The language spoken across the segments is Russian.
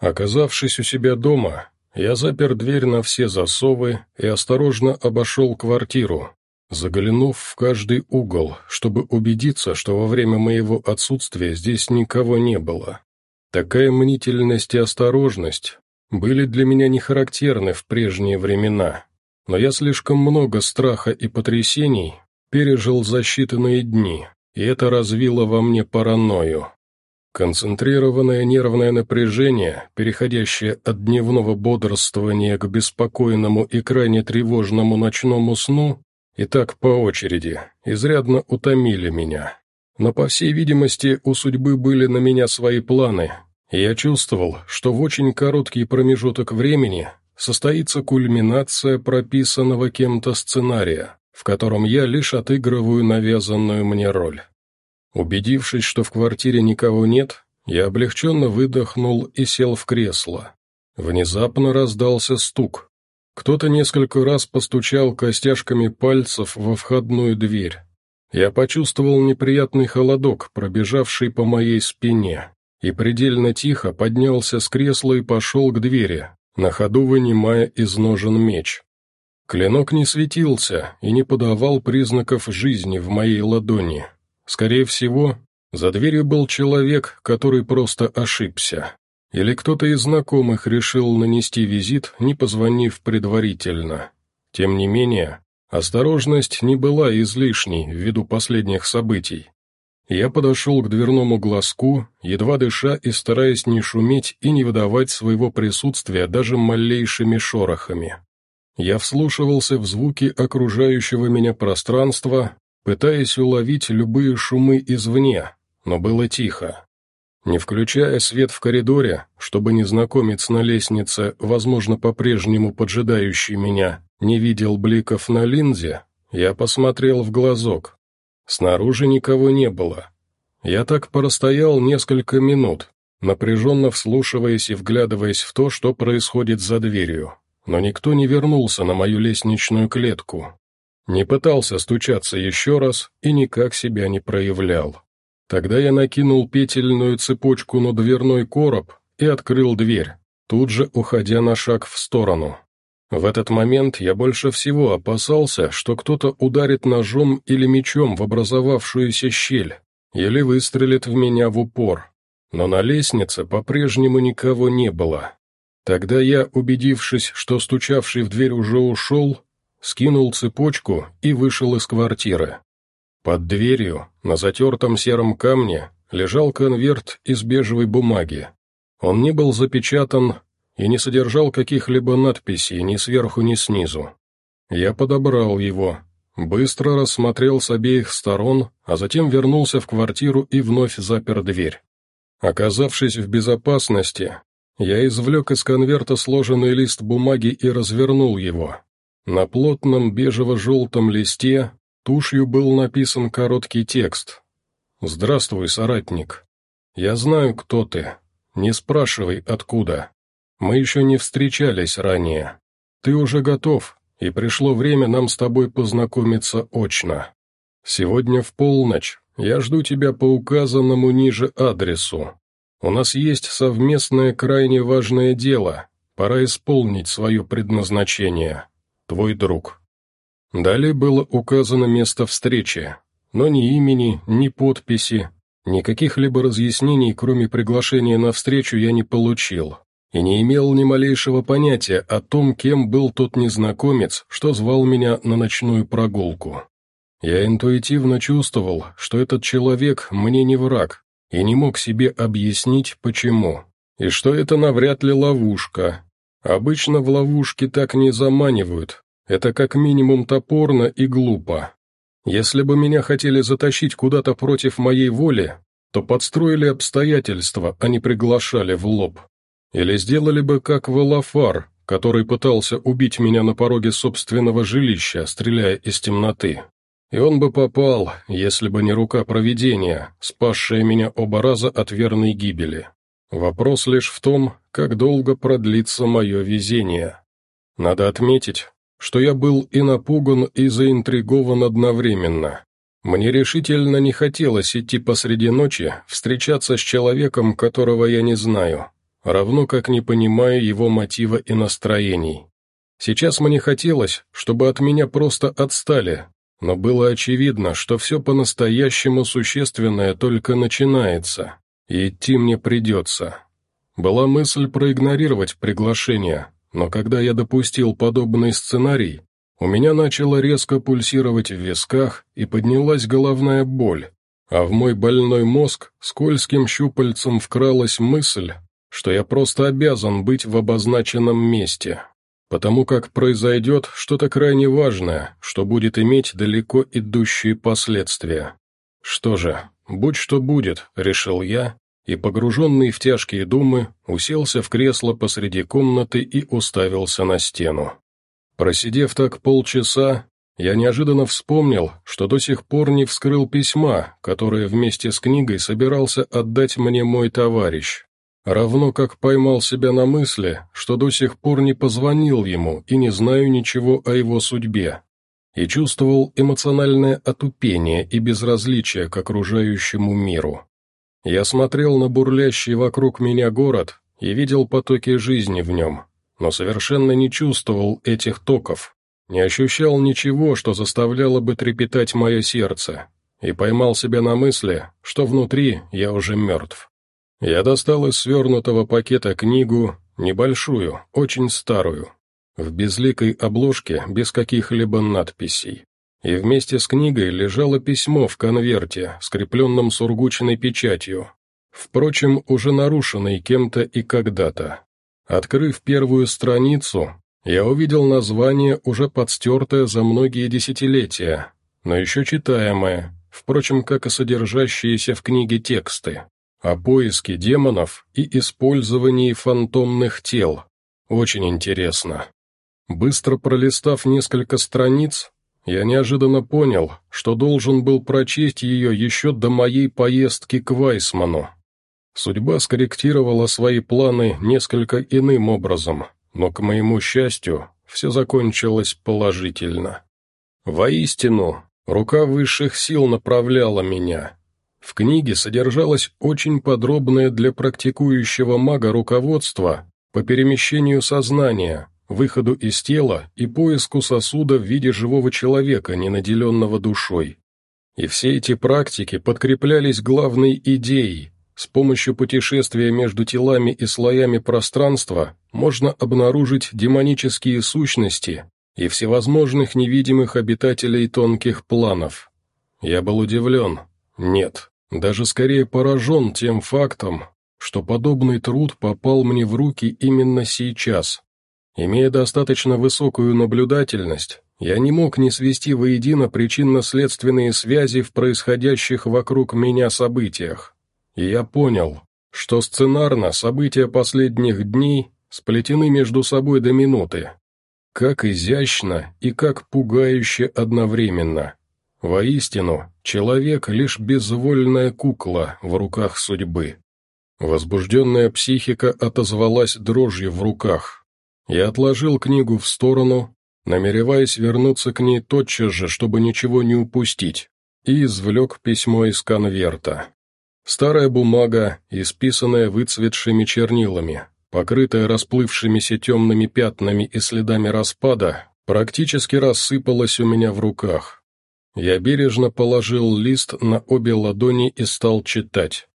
Оказавшись у себя дома, я запер дверь на все засовы и осторожно обошел квартиру, заглянув в каждый угол, чтобы убедиться, что во время моего отсутствия здесь никого не было. Такая мнительность и осторожность были для меня не характерны в прежние времена, но я слишком много страха и потрясений пережил за считанные дни, и это развило во мне паранойю. Концентрированное нервное напряжение, переходящее от дневного бодрствования к беспокойному и крайне тревожному ночному сну, и так по очереди, изрядно утомили меня. Но, по всей видимости, у судьбы были на меня свои планы, и я чувствовал, что в очень короткий промежуток времени состоится кульминация прописанного кем-то сценария, в котором я лишь отыгрываю навязанную мне роль. Убедившись, что в квартире никого нет, я облегченно выдохнул и сел в кресло. Внезапно раздался стук. Кто-то несколько раз постучал костяшками пальцев во входную дверь. Я почувствовал неприятный холодок, пробежавший по моей спине, и предельно тихо поднялся с кресла и пошел к двери, на ходу вынимая из ножен меч. Клинок не светился и не подавал признаков жизни в моей ладони. Скорее всего, за дверью был человек, который просто ошибся. Или кто-то из знакомых решил нанести визит, не позвонив предварительно. Тем не менее, осторожность не была излишней ввиду последних событий. Я подошел к дверному глазку, едва дыша и стараясь не шуметь и не выдавать своего присутствия даже малейшими шорохами. Я вслушивался в звуки окружающего меня пространства, пытаясь уловить любые шумы извне, но было тихо. Не включая свет в коридоре, чтобы незнакомец на лестнице, возможно, по-прежнему поджидающий меня, не видел бликов на линзе, я посмотрел в глазок. Снаружи никого не было. Я так простоял несколько минут, напряженно вслушиваясь и вглядываясь в то, что происходит за дверью. Но никто не вернулся на мою лестничную клетку, не пытался стучаться еще раз и никак себя не проявлял. Тогда я накинул петельную цепочку на дверной короб и открыл дверь, тут же уходя на шаг в сторону. В этот момент я больше всего опасался, что кто-то ударит ножом или мечом в образовавшуюся щель, или выстрелит в меня в упор. Но на лестнице по-прежнему никого не было. Тогда я, убедившись, что стучавший в дверь уже ушел, скинул цепочку и вышел из квартиры. Под дверью, на затертом сером камне, лежал конверт из бежевой бумаги. Он не был запечатан и не содержал каких-либо надписей ни сверху, ни снизу. Я подобрал его, быстро рассмотрел с обеих сторон, а затем вернулся в квартиру и вновь запер дверь. Оказавшись в безопасности, я извлек из конверта сложенный лист бумаги и развернул его. На плотном бежево-желтом листе тушью был написан короткий текст. «Здравствуй, соратник. Я знаю, кто ты. Не спрашивай, откуда. Мы еще не встречались ранее. Ты уже готов, и пришло время нам с тобой познакомиться очно. Сегодня в полночь я жду тебя по указанному ниже адресу. У нас есть совместное крайне важное дело, пора исполнить свое предназначение» твой друг». Далее было указано место встречи, но ни имени, ни подписи, никаких либо разъяснений, кроме приглашения на встречу, я не получил, и не имел ни малейшего понятия о том, кем был тот незнакомец, что звал меня на ночную прогулку. Я интуитивно чувствовал, что этот человек мне не враг, и не мог себе объяснить, почему, и что это навряд ли ловушка, Обычно в ловушки так не заманивают, это как минимум топорно и глупо. Если бы меня хотели затащить куда-то против моей воли, то подстроили обстоятельства, а не приглашали в лоб. Или сделали бы как Валафар, который пытался убить меня на пороге собственного жилища, стреляя из темноты. И он бы попал, если бы не рука провидения, спасшая меня оба раза от верной гибели. Вопрос лишь в том, как долго продлится мое везение. Надо отметить, что я был и напуган, и заинтригован одновременно. Мне решительно не хотелось идти посреди ночи, встречаться с человеком, которого я не знаю. равно как не понимаю его мотива и настроений. Сейчас мне хотелось, чтобы от меня просто отстали, но было очевидно, что все по-настоящему существенное только начинается, идти мне придется. Была мысль проигнорировать приглашение, но когда я допустил подобный сценарий, у меня начало резко пульсировать в висках и поднялась головная боль, а в мой больной мозг скользким щупальцем вкралась мысль, что я просто обязан быть в обозначенном месте, потому как произойдет что-то крайне важное, что будет иметь далеко идущие последствия. Что же, будь что будет, решил я, и, погруженный в тяжкие думы, уселся в кресло посреди комнаты и уставился на стену. Просидев так полчаса, я неожиданно вспомнил, что до сих пор не вскрыл письма, которое вместе с книгой собирался отдать мне мой товарищ. Равно как поймал себя на мысли, что до сих пор не позвонил ему и не знаю ничего о его судьбе. И чувствовал эмоциональное отупение и безразличие к окружающему миру. Я смотрел на бурлящий вокруг меня город и видел потоки жизни в нем, но совершенно не чувствовал этих токов, не ощущал ничего, что заставляло бы трепетать мое сердце, и поймал себя на мысли, что внутри я уже мертв. Я достал из свернутого пакета книгу, небольшую, очень старую, в безликой обложке, без каких-либо надписей. И вместе с книгой лежало письмо в конверте, скрепленном сургучной печатью, впрочем, уже нарушенной кем-то и когда-то. Открыв первую страницу, я увидел название, уже подстертое за многие десятилетия, но еще читаемое, впрочем, как и содержащиеся в книге тексты, о поиске демонов и использовании фантомных тел. Очень интересно. Быстро пролистав несколько страниц, я неожиданно понял, что должен был прочесть ее еще до моей поездки к Вайсману. Судьба скорректировала свои планы несколько иным образом, но, к моему счастью, все закончилось положительно. Воистину, рука высших сил направляла меня. В книге содержалось очень подробное для практикующего мага руководство по перемещению сознания, выходу из тела и поиску сосуда в виде живого человека, не наделенного душой. И все эти практики подкреплялись главной идеей, с помощью путешествия между телами и слоями пространства можно обнаружить демонические сущности и всевозможных невидимых обитателей тонких планов. Я был удивлен, нет, даже скорее поражен тем фактом, что подобный труд попал мне в руки именно сейчас. Имея достаточно высокую наблюдательность, я не мог не свести воедино причинно-следственные связи в происходящих вокруг меня событиях и я понял, что сценарно события последних дней сплетены между собой до минуты. Как изящно и как пугающе одновременно. Воистину, человек — лишь безвольная кукла в руках судьбы. Возбужденная психика отозвалась дрожью в руках. Я отложил книгу в сторону, намереваясь вернуться к ней тотчас же, чтобы ничего не упустить, и извлек письмо из конверта. Старая бумага, исписанная выцветшими чернилами, покрытая расплывшимися темными пятнами и следами распада, практически рассыпалась у меня в руках. Я бережно положил лист на обе ладони и стал читать.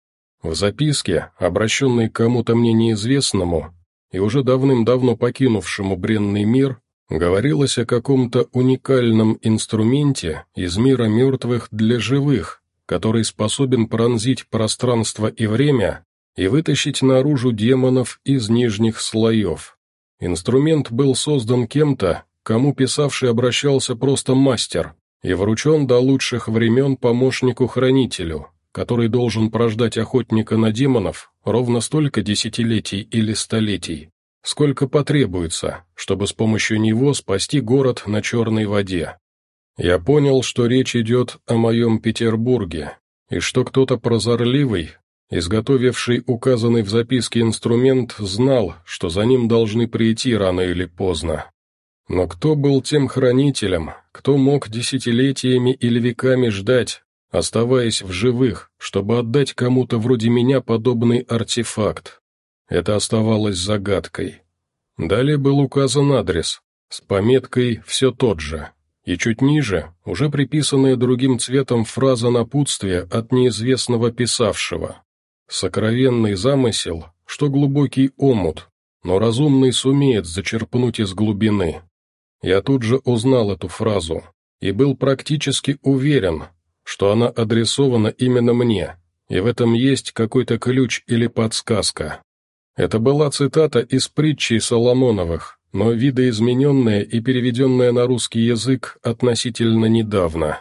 В записке, обращенной кому-то мне неизвестному и уже давным-давно покинувшему бренный мир, говорилось о каком-то уникальном инструменте из мира мертвых для живых, который способен пронзить пространство и время и вытащить наружу демонов из нижних слоев. Инструмент был создан кем-то, кому писавший обращался просто мастер, и вручен до лучших времен помощнику-хранителю, который должен прождать охотника на демонов ровно столько десятилетий или столетий, сколько потребуется, чтобы с помощью него спасти город на черной воде. Я понял, что речь идет о моем Петербурге, и что кто-то прозорливый, изготовивший указанный в записке инструмент, знал, что за ним должны прийти рано или поздно. Но кто был тем хранителем, кто мог десятилетиями или веками ждать, оставаясь в живых, чтобы отдать кому-то вроде меня подобный артефакт? это оставалось загадкой. Далее был указан адрес, с пометкой «все тот же», и чуть ниже уже приписанная другим цветом фраза напутствия от неизвестного писавшего. Сокровенный замысел, что глубокий омут, но разумный сумеет зачерпнуть из глубины. Я тут же узнал эту фразу и был практически уверен, что она адресована именно мне, и в этом есть какой-то ключ или подсказка. Это была цитата из притчей Соломоновых, но видоизмененная и переведенная на русский язык относительно недавно.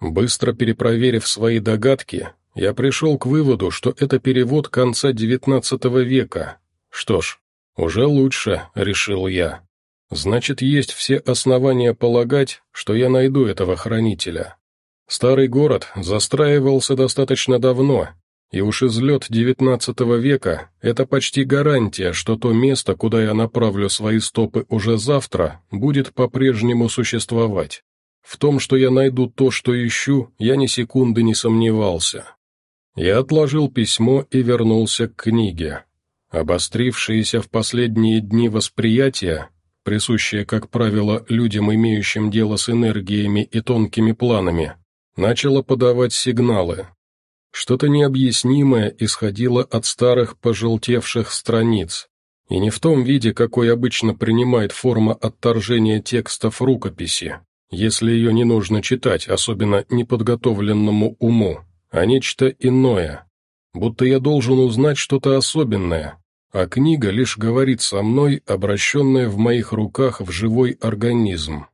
Быстро перепроверив свои догадки, я пришел к выводу, что это перевод конца XIX века. Что ж, уже лучше, решил я. Значит, есть все основания полагать, что я найду этого хранителя. Старый город застраивался достаточно давно, и уж излет XIX века – это почти гарантия, что то место, куда я направлю свои стопы уже завтра, будет по-прежнему существовать. В том, что я найду то, что ищу, я ни секунды не сомневался. Я отложил письмо и вернулся к книге. Обострившееся в последние дни восприятие, присущее, как правило, людям, имеющим дело с энергиями и тонкими планами, начало подавать сигналы. Что-то необъяснимое исходило от старых пожелтевших страниц, и не в том виде, какой обычно принимает форма отторжения текстов рукописи, если ее не нужно читать, особенно неподготовленному уму, а нечто иное, будто я должен узнать что-то особенное, а книга лишь говорит со мной, обращенная в моих руках в живой организм.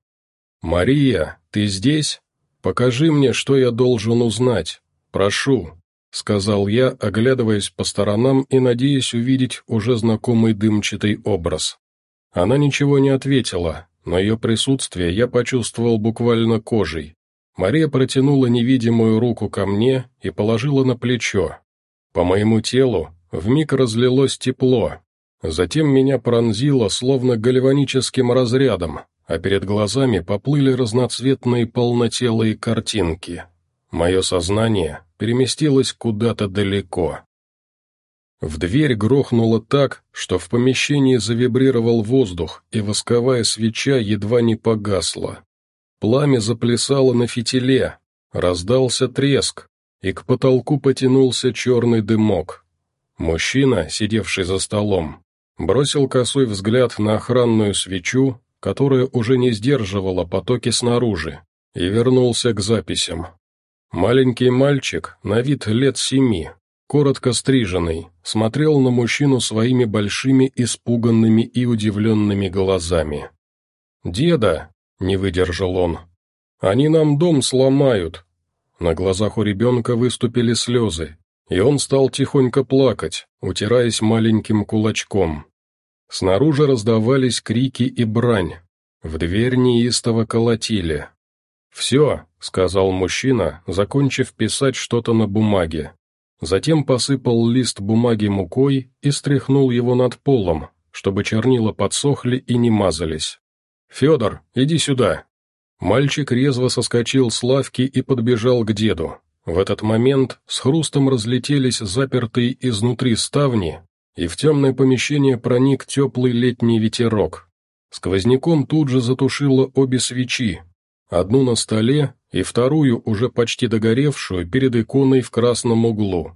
«Мария, ты здесь?» «Покажи мне, что я должен узнать. Прошу», — сказал я, оглядываясь по сторонам и надеясь увидеть уже знакомый дымчатый образ. Она ничего не ответила, но ее присутствие я почувствовал буквально кожей. Мария протянула невидимую руку ко мне и положила на плечо. По моему телу вмиг разлилось тепло. Затем меня пронзило, словно гальваническим разрядом, а перед глазами поплыли разноцветные полнотелые картинки. Мое сознание переместилось куда-то далеко. В дверь грохнуло так, что в помещении завибрировал воздух, и восковая свеча едва не погасла. Пламя заплясало на фитиле, раздался треск, и к потолку потянулся черный дымок. Мужчина, сидевший за столом, бросил косой взгляд на охранную свечу которая уже не сдерживала потоки снаружи, и вернулся к записям. Маленький мальчик, на вид лет семи, коротко стриженный, смотрел на мужчину своими большими испуганными и удивленными глазами. «Деда!» — не выдержал он. «Они нам дом сломают!» На глазах у ребенка выступили слезы, и он стал тихонько плакать, утираясь маленьким кулачком. Снаружи раздавались крики и брань. В дверь неистово колотили. «Все», — сказал мужчина, закончив писать что-то на бумаге. Затем посыпал лист бумаги мукой и стряхнул его над полом, чтобы чернила подсохли и не мазались. «Федор, иди сюда!» Мальчик резво соскочил с лавки и подбежал к деду. В этот момент с хрустом разлетелись запертые изнутри ставни, и в темное помещение проник теплый летний ветерок. Сквозняком тут же затушило обе свечи, одну на столе и вторую, уже почти догоревшую, перед иконой в красном углу.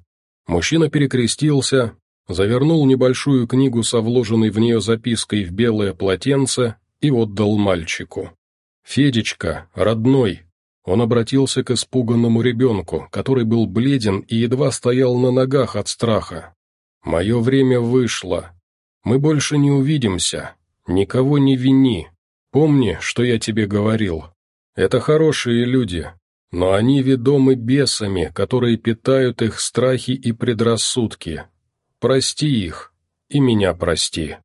Мужчина перекрестился, завернул небольшую книгу со вложенной в нее запиской в белое полотенце и отдал мальчику. «Федечка, родной!» Он обратился к испуганному ребенку, который был бледен и едва стоял на ногах от страха. Мое время вышло. Мы больше не увидимся. Никого не вини. Помни, что я тебе говорил. Это хорошие люди, но они ведомы бесами, которые питают их страхи и предрассудки. Прости их, и меня прости».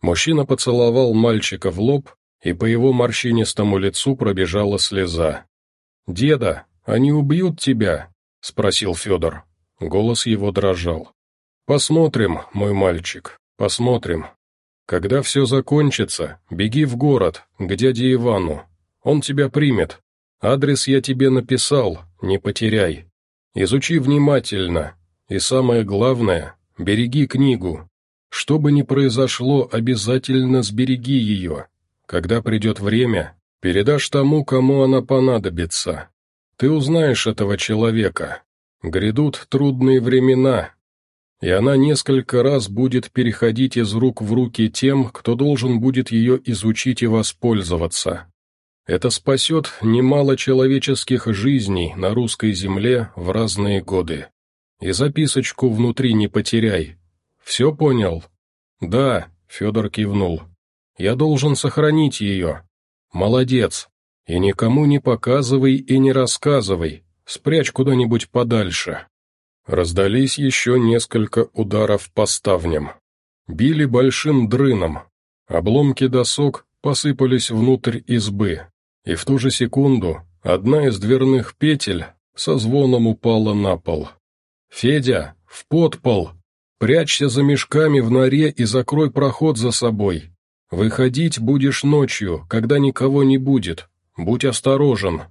Мужчина поцеловал мальчика в лоб, и по его морщинистому лицу пробежала слеза. «Деда, они убьют тебя?» — спросил Федор. Голос его дрожал. «Посмотрим, мой мальчик, посмотрим. Когда все закончится, беги в город, к дяде Ивану. Он тебя примет. Адрес я тебе написал, не потеряй. Изучи внимательно. И самое главное, береги книгу. Что бы ни произошло, обязательно сбереги ее. Когда придет время, передашь тому, кому она понадобится. Ты узнаешь этого человека. Грядут трудные времена, и она несколько раз будет переходить из рук в руки тем, кто должен будет ее изучить и воспользоваться. Это спасет немало человеческих жизней на русской земле в разные годы. И записочку внутри не потеряй. Все понял? Да, Федор кивнул. Я должен сохранить ее. Молодец. И никому не показывай и не рассказывай. Спрячь куда-нибудь подальше. Раздались еще несколько ударов по ставням. Били большим дрыном. Обломки досок посыпались внутрь избы, и в ту же секунду одна из дверных петель со звоном упала на пол. «Федя, в подпол! Прячься за мешками в норе и закрой проход за собой. Выходить будешь ночью, когда никого не будет. Будь осторожен!»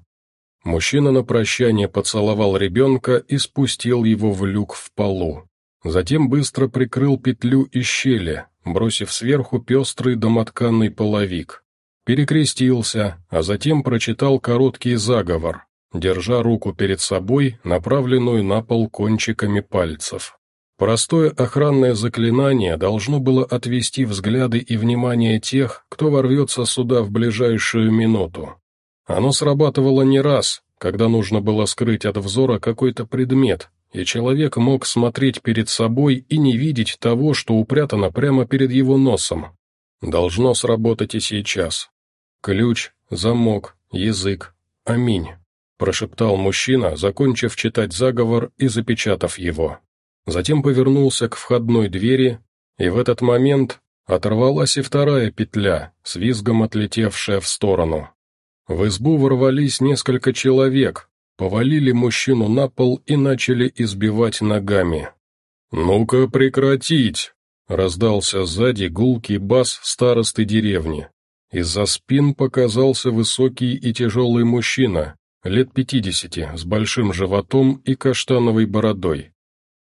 Мужчина на прощание поцеловал ребенка и спустил его в люк в полу. Затем быстро прикрыл петлю и щели, бросив сверху пестрый домотканный половик. Перекрестился, а затем прочитал короткий заговор, держа руку перед собой, направленную на пол кончиками пальцев. Простое охранное заклинание должно было отвести взгляды и внимание тех, кто ворвется сюда в ближайшую минуту. Оно срабатывало не раз, когда нужно было скрыть от взора какой-то предмет, и человек мог смотреть перед собой и не видеть того, что упрятано прямо перед его носом. Должно сработать и сейчас. Ключ, замок, язык. Аминь. Прошептал мужчина, закончив читать заговор и запечатав его. Затем повернулся к входной двери, и в этот момент оторвалась и вторая петля, с визгом отлетевшая в сторону. В избу ворвались несколько человек, повалили мужчину на пол и начали избивать ногами. «Ну-ка прекратить!» — раздался сзади гулкий бас старосты деревни. Из-за спин показался высокий и тяжелый мужчина, лет пятидесяти, с большим животом и каштановой бородой.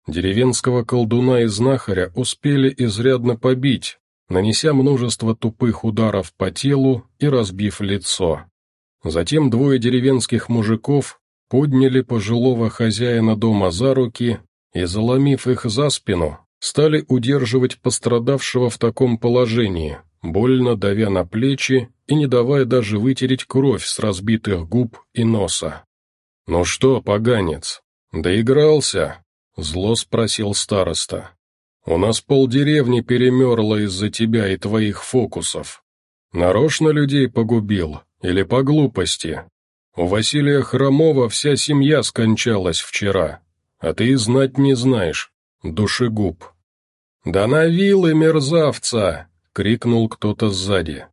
Деревенского колдуна и знахаря успели изрядно побить, нанеся множество тупых ударов по телу и разбив лицо. Затем двое деревенских мужиков подняли пожилого хозяина дома за руки и, заломив их за спину, стали удерживать пострадавшего в таком положении, больно давя на плечи и не давая даже вытереть кровь с разбитых губ и носа. «Ну что, поганец, доигрался?» — зло спросил староста. «У нас полдеревни перемерло из-за тебя и твоих фокусов. Нарочно людей погубил, или по глупости? У Василия Хромова вся семья скончалась вчера, а ты и знать не знаешь, душегуб». «Да на вилы, мерзавца!» — крикнул кто-то сзади.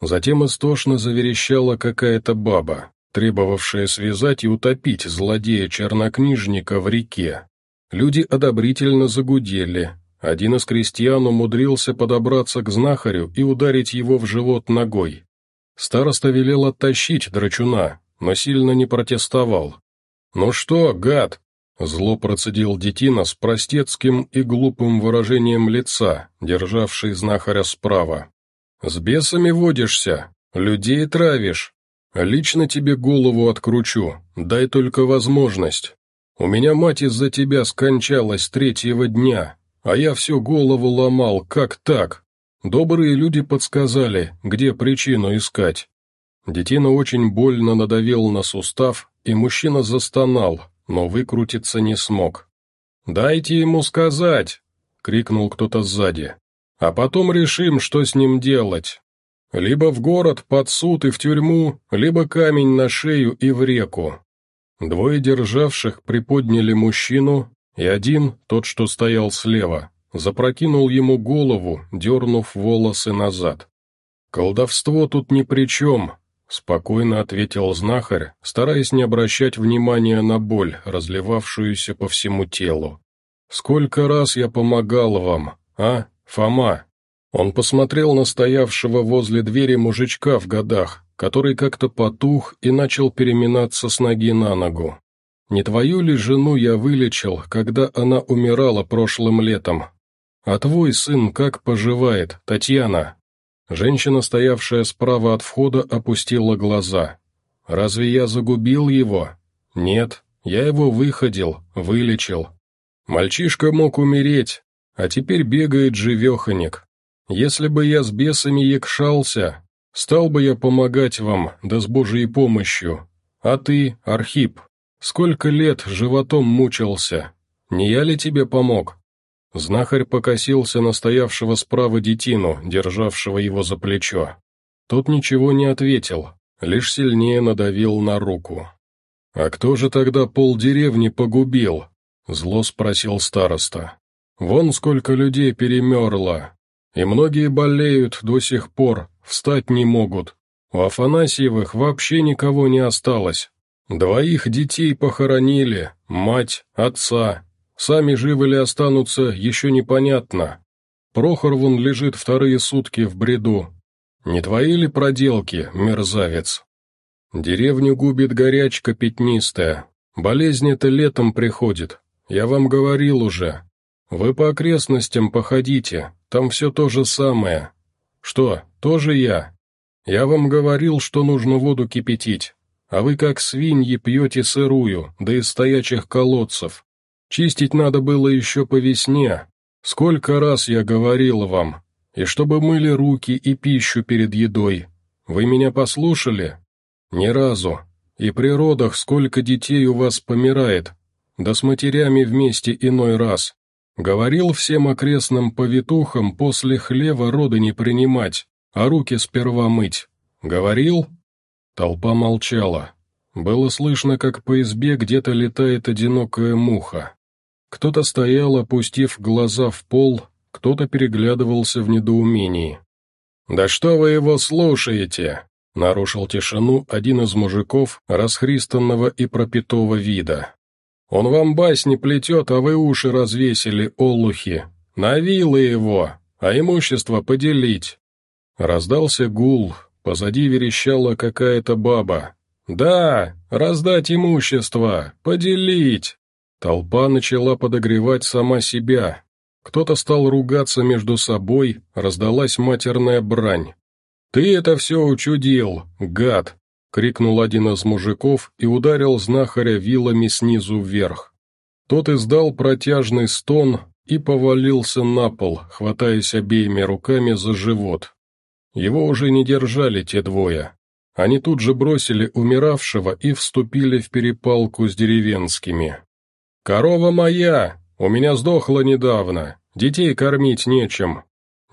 Затем истошно заверещала какая-то баба, требовавшая связать и утопить злодея-чернокнижника в реке. Люди одобрительно загудели. Один из крестьян умудрился подобраться к знахарю и ударить его в живот ногой. Староста велел оттащить драчуна, но сильно не протестовал. «Ну что, гад?» — зло процедил детина с простецким и глупым выражением лица, державший знахаря справа. «С бесами водишься, людей травишь. Лично тебе голову откручу, дай только возможность. У меня мать из-за тебя скончалась третьего дня, а я всю голову ломал, как так? Добрые люди подсказали, где причину искать. Детина очень больно надавил на сустав, и мужчина застонал, но выкрутиться не смог. «Дайте ему сказать!» — крикнул кто-то сзади. «А потом решим, что с ним делать. Либо в город, под суд и в тюрьму, либо камень на шею и в реку». Двое державших приподняли мужчину, и один, тот, что стоял слева, запрокинул ему голову, дернув волосы назад. «Колдовство тут ни при чем», — спокойно ответил знахарь, стараясь не обращать внимания на боль, разливавшуюся по всему телу. «Сколько раз я помогал вам, а, Фома?» Он посмотрел на стоявшего возле двери мужичка в годах, который как-то потух и начал переминаться с ноги на ногу. «Не твою ли жену я вылечил, когда она умирала прошлым летом? А твой сын как поживает, Татьяна?» Женщина, стоявшая справа от входа, опустила глаза. «Разве я загубил его? Нет, я его выходил, вылечил. Мальчишка мог умереть, а теперь бегает живеханик. Если бы я с бесами якшался, стал бы я помогать вам, да с Божьей помощью. А ты, Архип, сколько лет животом мучился? Не я ли тебе помог?» Знахарь покосился на стоявшего справа детину, державшего его за плечо. Тот ничего не ответил, лишь сильнее надавил на руку. «А кто же тогда полдеревни погубил?» — зло спросил староста. «Вон сколько людей перемерло, и многие болеют до сих пор, встать не могут. У Афанасьевых вообще никого не осталось. Двоих детей похоронили, мать, отца, Сами живы ли останутся, еще непонятно. Прохор вон лежит вторые сутки в бреду. Не твои ли проделки, мерзавец? Деревню губит горячка пятнистая. Болезнь это летом приходит. Я вам говорил уже. Вы по окрестностям походите, там все то же самое. Что, тоже я? Я вам говорил, что нужно воду кипятить, а вы как свиньи пьете сырую, да из стоячих колодцев. Чистить надо было еще по весне. Сколько раз я говорил вам. И чтобы мыли руки и пищу перед едой. Вы меня послушали? Ни разу. И при родах сколько детей у вас помирает. Да с матерями вместе иной раз. Говорил всем окрестным повитухам после хлева роды не принимать, а руки сперва мыть. Говорил? Толпа молчала. Было слышно, как по избе где-то летает одинокая муха. Кто-то стоял, опустив глаза в пол, кто-то переглядывался в недоумении. «Да что вы его слушаете?» — нарушил тишину один из мужиков, расхристанного и пропитого вида. «Он вам басни плетет, а вы уши развесили, олухи. На вилы его, а имущество поделить». Раздался гул, позади верещала какая-то баба. «Да, раздать имущество, поделить!» Толпа начала подогревать сама себя. Кто-то стал ругаться между собой, раздалась матерная брань. «Ты это все учудил, гад!» — крикнул один из мужиков и ударил знахаря вилами снизу вверх. Тот издал протяжный стон и повалился на пол, хватаясь обеими руками за живот. Его уже не держали те двое. Они тут же бросили умиравшего и вступили в перепалку с деревенскими. «Корова моя! У меня сдохла недавно. Детей кормить нечем».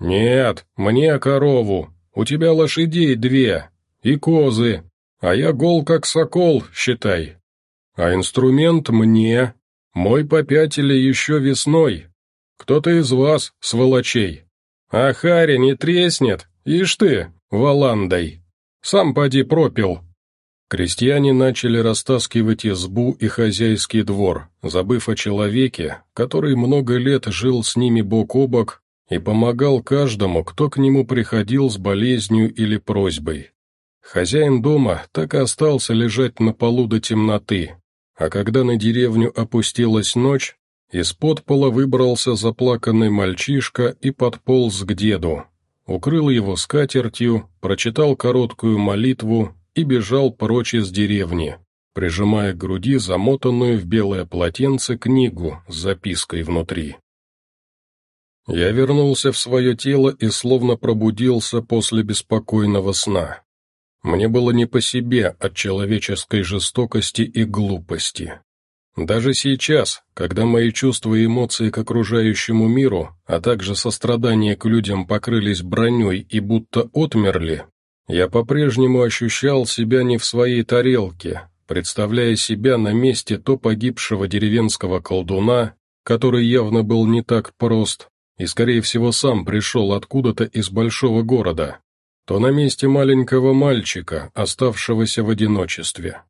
«Нет, мне корову. У тебя лошадей две. И козы. А я гол как сокол, считай. А инструмент мне. Мой попятили еще весной. Кто-то из вас, сволочей. А Харя не треснет. Ишь ты, валандой. Сам поди пропил, Крестьяне начали растаскивать избу и хозяйский двор, забыв о человеке, который много лет жил с ними бок о бок и помогал каждому, кто к нему приходил с болезнью или просьбой. Хозяин дома так и остался лежать на полу до темноты, а когда на деревню опустилась ночь, из-под пола выбрался заплаканный мальчишка и подполз к деду, укрыл его скатертью, прочитал короткую молитву и бежал прочь из деревни, прижимая к груди замотанную в белое полотенце книгу с запиской внутри. Я вернулся в свое тело и словно пробудился после беспокойного сна. Мне было не по себе от человеческой жестокости и глупости. Даже сейчас, когда мои чувства и эмоции к окружающему миру, а также сострадание к людям покрылись броней и будто отмерли, я по-прежнему ощущал себя не в своей тарелке, представляя себя на месте то погибшего деревенского колдуна, который явно был не так прост и, скорее всего, сам пришел откуда-то из большого города, то на месте маленького мальчика, оставшегося в одиночестве.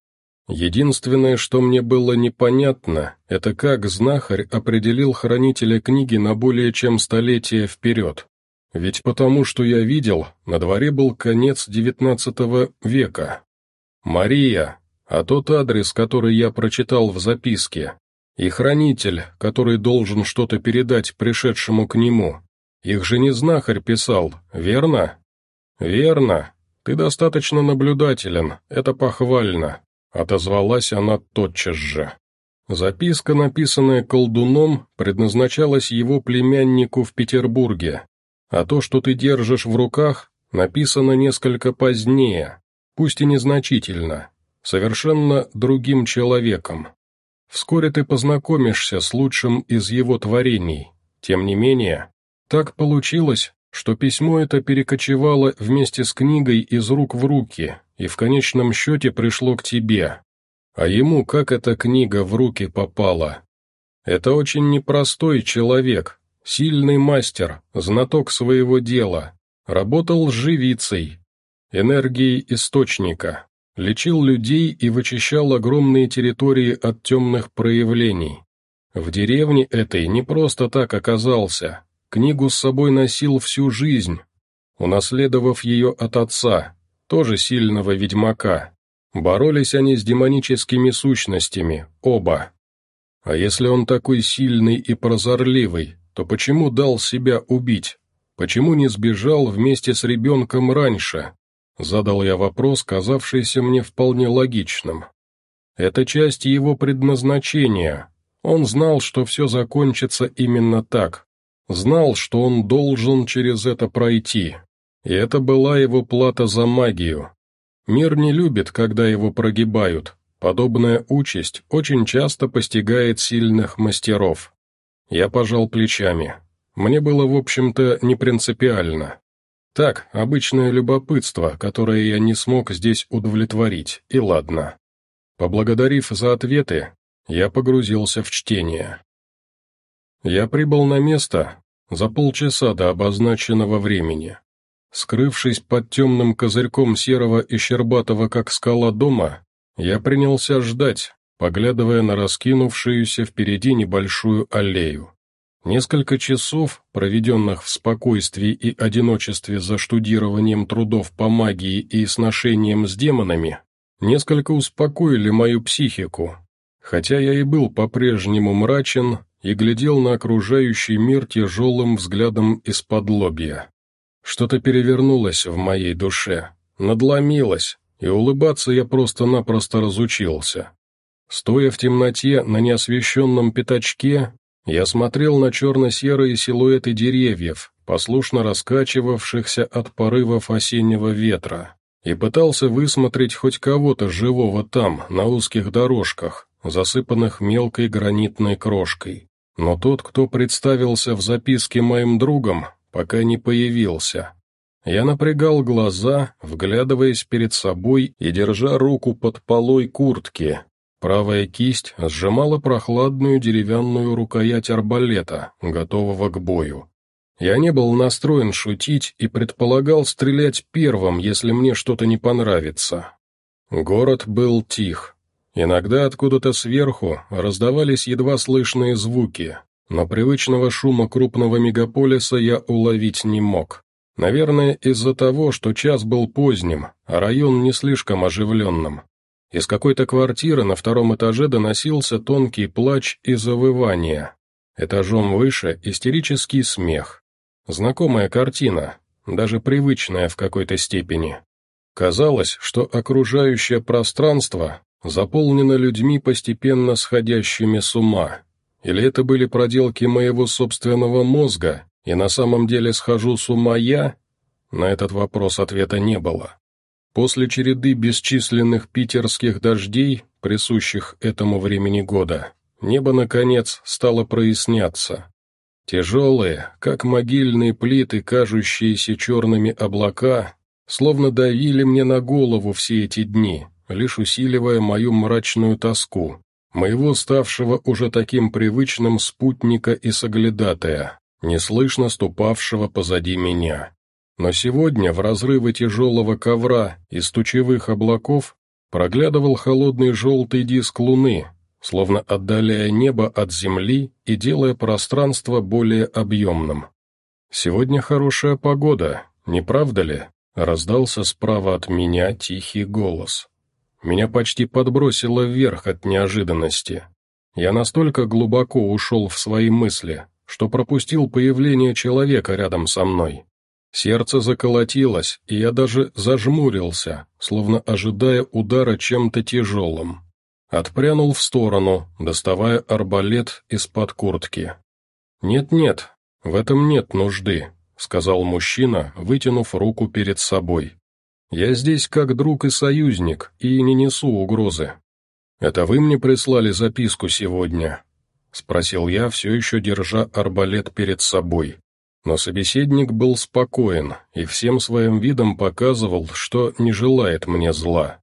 Единственное, что мне было непонятно, это как знахарь определил хранителя книги на более чем столетие вперед. Ведь потому, что я видел, на дворе был конец девятнадцатого века. Мария, а тот адрес, который я прочитал в записке, И хранитель, который должен что-то передать пришедшему к нему. Их же не знахарь писал, верно? Верно. Ты достаточно наблюдателен, это похвально. Отозвалась она тотчас же. Записка, написанная колдуном, предназначалась его племяннику в Петербурге, а то, что ты держишь в руках, написано несколько позднее, пусть и незначительно, совершенно другим человеком. Вскоре ты познакомишься с лучшим из его творений. Тем не менее, так получилось, что письмо это перекочевало вместе с книгой из рук в руки и в конечном счете пришло к тебе. А ему как эта книга в руки попала? Это очень непростой человек, сильный мастер, знаток своего дела, работал живицей, энергией источника, лечил людей и вычищал огромные территории от темных проявлений. В деревне этой не просто так оказался, книгу с собой носил всю жизнь, унаследовав ее от отца, тоже сильного ведьмака. Боролись они с демоническими сущностями, оба. А если он такой сильный и прозорливый, то почему дал себя убить? Почему не сбежал вместе с ребенком раньше? Задал я вопрос, казавшийся мне вполне логичным. Это часть его предназначения. Он знал, что все закончится именно так. Знал, что он должен через это пройти. И это была его плата за магию. Мир не любит, когда его прогибают. Подобная участь очень часто постигает сильных мастеров. Я пожал плечами. Мне было, в общем-то, не принципиально. Так, обычное любопытство, которое я не смог здесь удовлетворить, и ладно. Поблагодарив за ответы, я погрузился в чтение. Я прибыл на место за полчаса до обозначенного времени. Скрывшись под темным козырьком серого и щербатого, как скала дома, я принялся ждать, поглядывая на раскинувшуюся впереди небольшую аллею. Несколько часов, проведенных в спокойствии и одиночестве за штудированием трудов по магии и сношением с демонами, несколько успокоили мою психику, хотя я и был по-прежнему мрачен и глядел на окружающий мир тяжелым взглядом из-под лобья. Что-то перевернулось в моей душе, надломилось, и улыбаться я просто-напросто разучился. Стоя в темноте на неосвещенном пятачке, я смотрел на черно-серые силуэты деревьев, послушно раскачивавшихся от порывов осеннего ветра, и пытался высмотреть хоть кого-то живого там, на узких дорожках, засыпанных мелкой гранитной крошкой. Но тот, кто представился в записке моим другом, пока не появился. Я напрягал глаза, вглядываясь перед собой и держа руку под полой куртки, Правая кисть сжимала прохладную деревянную рукоять арбалета, готового к бою. Я не был настроен шутить и предполагал стрелять первым, если мне что-то не понравится. Город был тих. Иногда откуда-то сверху раздавались едва слышные звуки, но привычного шума крупного мегаполиса я уловить не мог. Наверное, из-за того, что час был поздним, а район не слишком оживленным. Из какой-то квартиры на втором этаже доносился тонкий плач и завывание. Этажом выше истерический смех. Знакомая картина, даже привычная в какой-то степени. Казалось, что окружающее пространство заполнено людьми, постепенно сходящими с ума. Или это были проделки моего собственного мозга, и на самом деле схожу с ума я? На этот вопрос ответа не было. После череды бесчисленных питерских дождей, присущих этому времени года, небо, наконец, стало проясняться. Тяжелые, как могильные плиты, кажущиеся черными облака, словно давили мне на голову все эти дни, лишь усиливая мою мрачную тоску, моего ставшего уже таким привычным спутника и соглядатая, неслышно ступавшего позади меня. Но сегодня в разрывы тяжелого ковра из тучевых облаков проглядывал холодный желтый диск луны, словно отдаляя небо от земли и делая пространство более объемным. «Сегодня хорошая погода, не правда ли?» — раздался справа от меня тихий голос. Меня почти подбросило вверх от неожиданности. Я настолько глубоко ушел в свои мысли, что пропустил появление человека рядом со мной. Сердце заколотилось, и я даже зажмурился, словно ожидая удара чем-то тяжелым. Отпрянул в сторону, доставая арбалет из-под куртки. «Нет-нет, в этом нет нужды», — сказал мужчина, вытянув руку перед собой. «Я здесь как друг и союзник, и не несу угрозы». «Это вы мне прислали записку сегодня?» — спросил я, все еще держа арбалет перед собой. Но собеседник был спокоен и всем своим видом показывал, что не желает мне зла.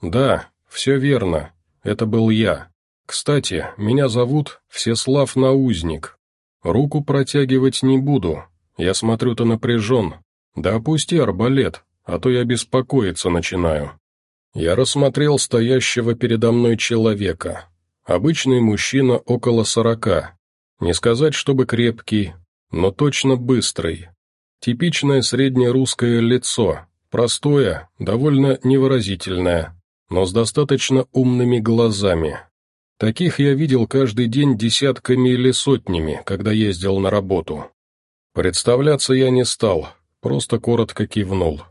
«Да, все верно, это был я. Кстати, меня зовут Всеслав Наузник. Руку протягивать не буду, я смотрю, ты напряжен. Да опусти арбалет, а то я беспокоиться начинаю». Я рассмотрел стоящего передо мной человека. Обычный мужчина около сорока. Не сказать, чтобы крепкий, но точно быстрый. Типичное среднерусское лицо, простое, довольно невыразительное, но с достаточно умными глазами. Таких я видел каждый день десятками или сотнями, когда ездил на работу. Представляться я не стал, просто коротко кивнул.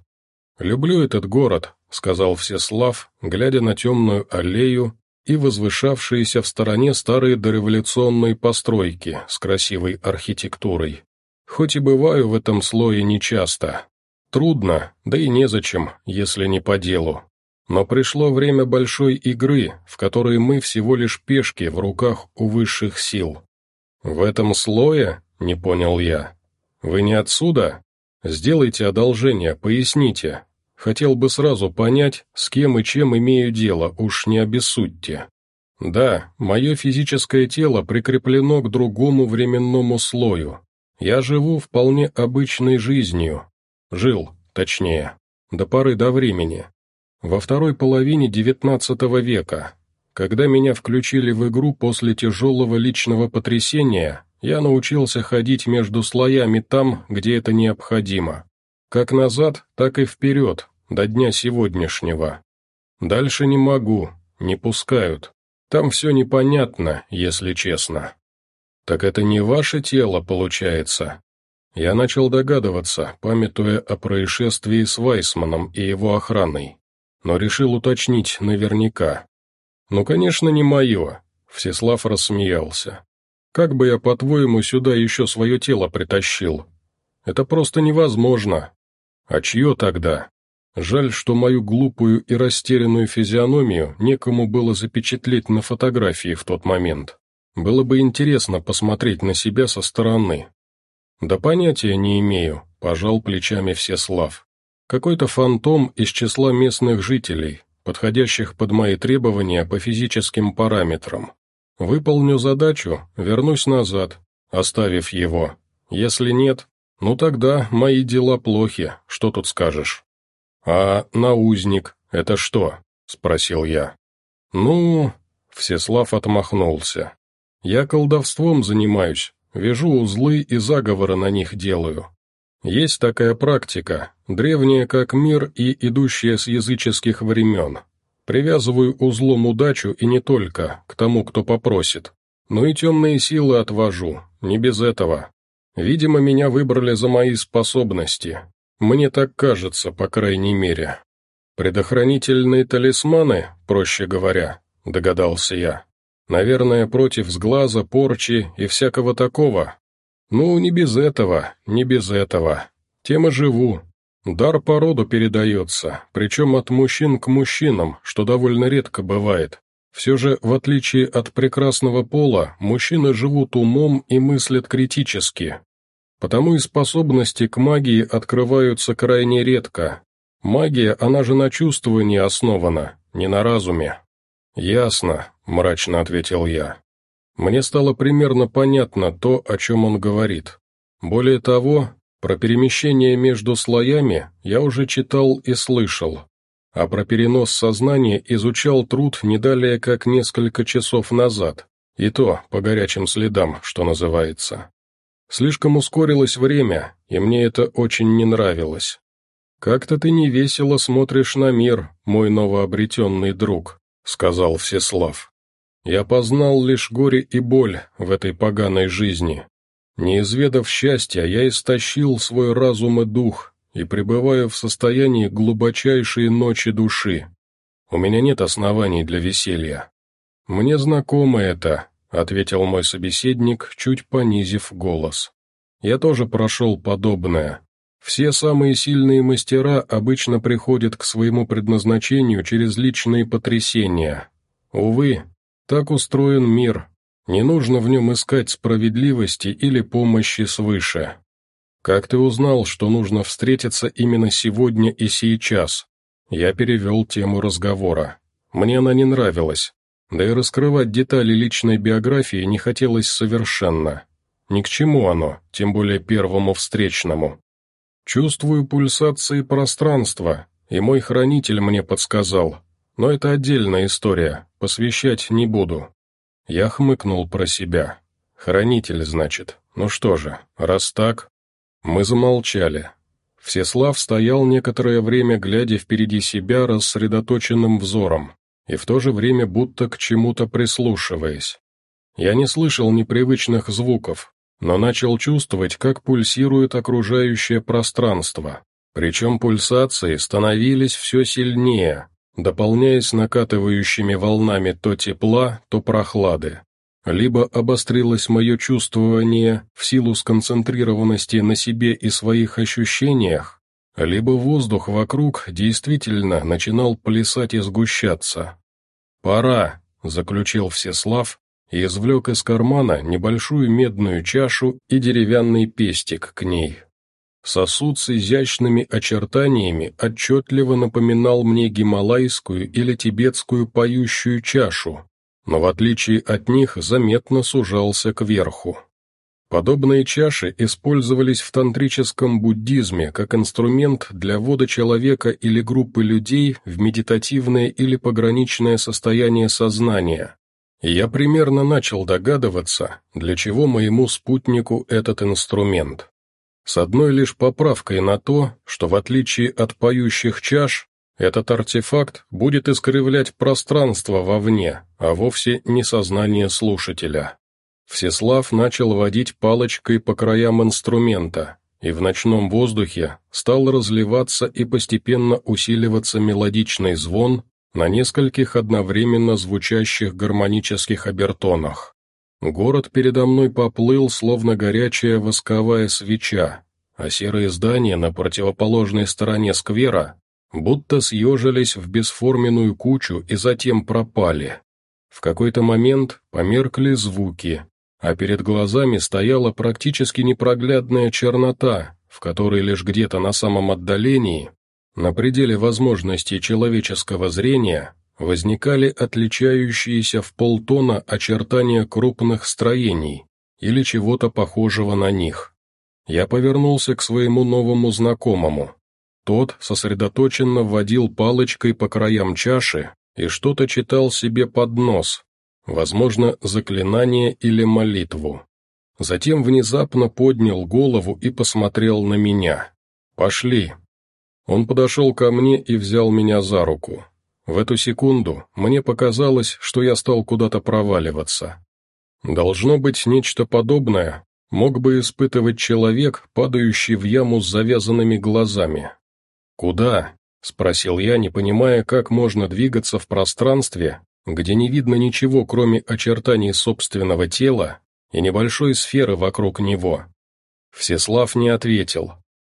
«Люблю этот город», — сказал Всеслав, глядя на темную аллею и возвышавшиеся в стороне старые дореволюционные постройки с красивой архитектурой. Хоть и бываю в этом слое нечасто. Трудно, да и незачем, если не по делу. Но пришло время большой игры, в которой мы всего лишь пешки в руках у высших сил. «В этом слое?» — не понял я. «Вы не отсюда? Сделайте одолжение, поясните, Хотел бы сразу понять, с кем и чем имею дело, уж не обессудьте. Да, мое физическое тело прикреплено к другому временному слою. Я живу вполне обычной жизнью. Жил, точнее, до поры до времени. Во второй половине XIX века, когда меня включили в игру после тяжелого личного потрясения, я научился ходить между слоями там, где это необходимо. Как назад, так и вперед, до дня сегодняшнего. Дальше не могу, не пускают. Там все непонятно, если честно. Так это не ваше тело, получается? Я начал догадываться, памятуя о происшествии с Вайсманом и его охраной, но решил уточнить наверняка. «Ну, конечно, не мое», — Всеслав рассмеялся. «Как бы я, по-твоему, сюда еще свое тело притащил? Это просто невозможно. А чье тогда?» Жаль, что мою глупую и растерянную физиономию некому было запечатлеть на фотографии в тот момент. Было бы интересно посмотреть на себя со стороны. Да понятия не имею, пожал плечами Всеслав. Какой-то фантом из числа местных жителей, подходящих под мои требования по физическим параметрам. Выполню задачу, вернусь назад, оставив его. Если нет, ну тогда мои дела плохи, что тут скажешь. «А наузник — это что?» — спросил я. «Ну...» — Всеслав отмахнулся. «Я колдовством занимаюсь, вяжу узлы и заговоры на них делаю. Есть такая практика, древняя как мир и идущая с языческих времен. Привязываю узлом удачу и не только, к тому, кто попросит. Но и темные силы отвожу, не без этого. Видимо, меня выбрали за мои способности, мне так кажется, по крайней мере. Предохранительные талисманы, проще говоря, догадался я. Наверное, против сглаза, порчи и всякого такого. Ну, не без этого, не без этого. Тем и живу. Дар по роду передается, причем от мужчин к мужчинам, что довольно редко бывает. Все же, в отличие от прекрасного пола, мужчины живут умом и мыслят критически, Потому и способности к магии открываются крайне редко. Магия, она же на чувствовании основана, не на разуме. «Ясно», — мрачно ответил я. Мне стало примерно понятно то, о чем он говорит. Более того, про перемещение между слоями я уже читал и слышал, а про перенос сознания изучал труд не далее как несколько часов назад, и то по горячим следам, что называется. Слишком ускорилось время, и мне это очень не нравилось. «Как-то ты невесело смотришь на мир, мой новообретенный друг», — сказал Всеслав. Я познал лишь горе и боль в этой поганой жизни. Не изведав счастья, я истощил свой разум и дух и пребываю в состоянии глубочайшей ночи души. У меня нет оснований для веселья. Мне знакомо это, — ответил мой собеседник, чуть понизив голос. Я тоже прошел подобное. Все самые сильные мастера обычно приходят к своему предназначению через личные потрясения. Увы, так устроен мир. Не нужно в нем искать справедливости или помощи свыше. Как ты узнал, что нужно встретиться именно сегодня и сейчас? Я перевел тему разговора. Мне она не нравилась. Да и раскрывать детали личной биографии не хотелось совершенно. Ни к чему оно, тем более первому встречному. Чувствую пульсации пространства, и мой хранитель мне подсказал, но это отдельная история, посвящать не буду. Я хмыкнул про себя. Хранитель, значит. Ну что же, раз так... Мы замолчали. Всеслав стоял некоторое время, глядя впереди себя рассредоточенным взором, и в то же время будто к чему-то прислушиваясь. Я не слышал непривычных звуков, но начал чувствовать, как пульсирует окружающее пространство. Причем пульсации становились все сильнее, дополняясь накатывающими волнами то тепла, то прохлады. Либо обострилось мое чувствование в силу сконцентрированности на себе и своих ощущениях, либо воздух вокруг действительно начинал плясать и сгущаться. «Пора», — заключил Всеслав и извлек из кармана небольшую медную чашу и деревянный пестик к ней. Сосуд с изящными очертаниями отчетливо напоминал мне гималайскую или тибетскую поющую чашу, но в отличие от них заметно сужался кверху. Подобные чаши использовались в тантрическом буддизме как инструмент для ввода человека или группы людей в медитативное или пограничное состояние сознания. Я примерно начал догадываться, для чего моему спутнику этот инструмент. С одной лишь поправкой на то, что в отличие от поющих чаш, этот артефакт будет искривлять пространство вовне, а вовсе не сознание слушателя. Всеслав начал водить палочкой по краям инструмента, и в ночном воздухе стал разливаться и постепенно усиливаться мелодичный звон на нескольких одновременно звучащих гармонических обертонах. Город передо мной поплыл, словно горячая восковая свеча, а серые здания на противоположной стороне сквера будто съежились в бесформенную кучу и затем пропали. В какой-то момент померкли звуки, а перед глазами стояла практически непроглядная чернота, в которой лишь где-то на самом отдалении, на пределе возможностей человеческого зрения, возникали отличающиеся в полтона очертания крупных строений или чего-то похожего на них. Я повернулся к своему новому знакомому. Тот сосредоточенно водил палочкой по краям чаши и что-то читал себе под нос, возможно, заклинание или молитву. Затем внезапно поднял голову и посмотрел на меня. «Пошли». Он подошел ко мне и взял меня за руку. В эту секунду мне показалось, что я стал куда-то проваливаться. Должно быть нечто подобное, мог бы испытывать человек, падающий в яму с завязанными глазами. «Куда?» — спросил я, не понимая, как можно двигаться в пространстве, где не видно ничего, кроме очертаний собственного тела и небольшой сферы вокруг него. Всеслав не ответил.